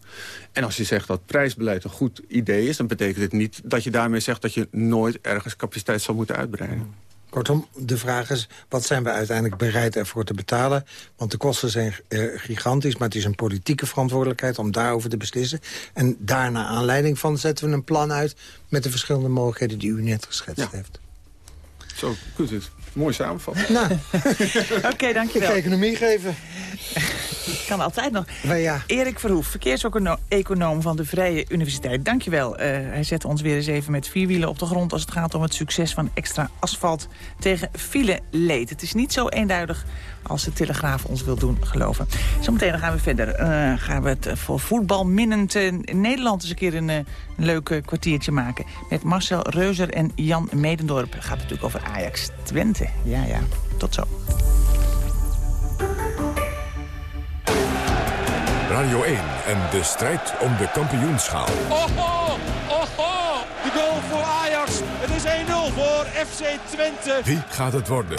En als je zegt dat prijsbeleid een goed idee is... dan betekent het niet dat je daarmee zegt dat je nooit ergens capaciteit zal moeten uitbreiden. Kortom, de vraag is, wat zijn we uiteindelijk bereid ervoor te betalen? Want de kosten zijn uh, gigantisch, maar het is een politieke verantwoordelijkheid om daarover te beslissen. En daarna aanleiding van zetten we een plan uit met de verschillende mogelijkheden die u net geschetst ja. heeft. Zo u het. Mooi samenvatten. Nou. Oké, okay, dankjewel. Ik economie geven. kan altijd nog. Maar ja. Erik Verhoef, verkeerseconoom van de Vrije Universiteit. Dankjewel. Uh, hij zet ons weer eens even met vier wielen op de grond... als het gaat om het succes van extra asfalt tegen file leed. Het is niet zo eenduidig als de Telegraaf ons wil doen geloven. Zometeen gaan we verder. Uh, gaan we het voor voetbalminnend uh, Nederland eens een keer een, uh, leuk kwartiertje maken. Met Marcel Reuzer en Jan Medendorp. Het gaat natuurlijk over Ajax Twente. Ja, ja. Tot zo. Radio 1 en de strijd om de kampioenschaal. Oho, oho, de goal voor Ajax. Het is 1-0 voor FC Twente. Wie gaat het worden?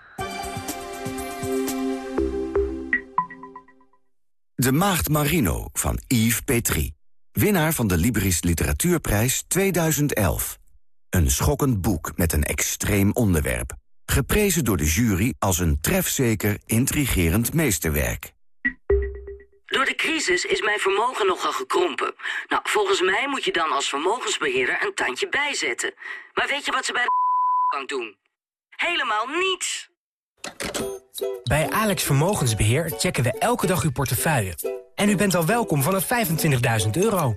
De Maagd Marino van Yves Petrie. Winnaar van de Libris Literatuurprijs 2011. Een schokkend boek met een extreem onderwerp. Geprezen door de jury als een trefzeker, intrigerend meesterwerk. Door de crisis is mijn vermogen nogal gekrompen. Nou, volgens mij moet je dan als vermogensbeheerder een tandje bijzetten. Maar weet je wat ze bij de bank doen? Helemaal niets. Bij Alex Vermogensbeheer checken we elke dag uw portefeuille. En u bent al welkom vanaf 25.000 euro.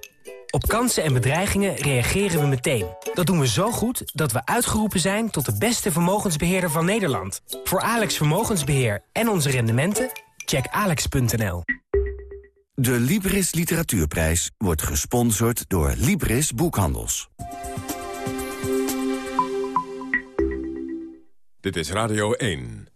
Op kansen en bedreigingen reageren we meteen. Dat doen we zo goed dat we uitgeroepen zijn tot de beste vermogensbeheerder van Nederland. Voor Alex Vermogensbeheer en onze rendementen, check alex.nl. De Libris Literatuurprijs wordt gesponsord door Libris Boekhandels. Dit is Radio 1.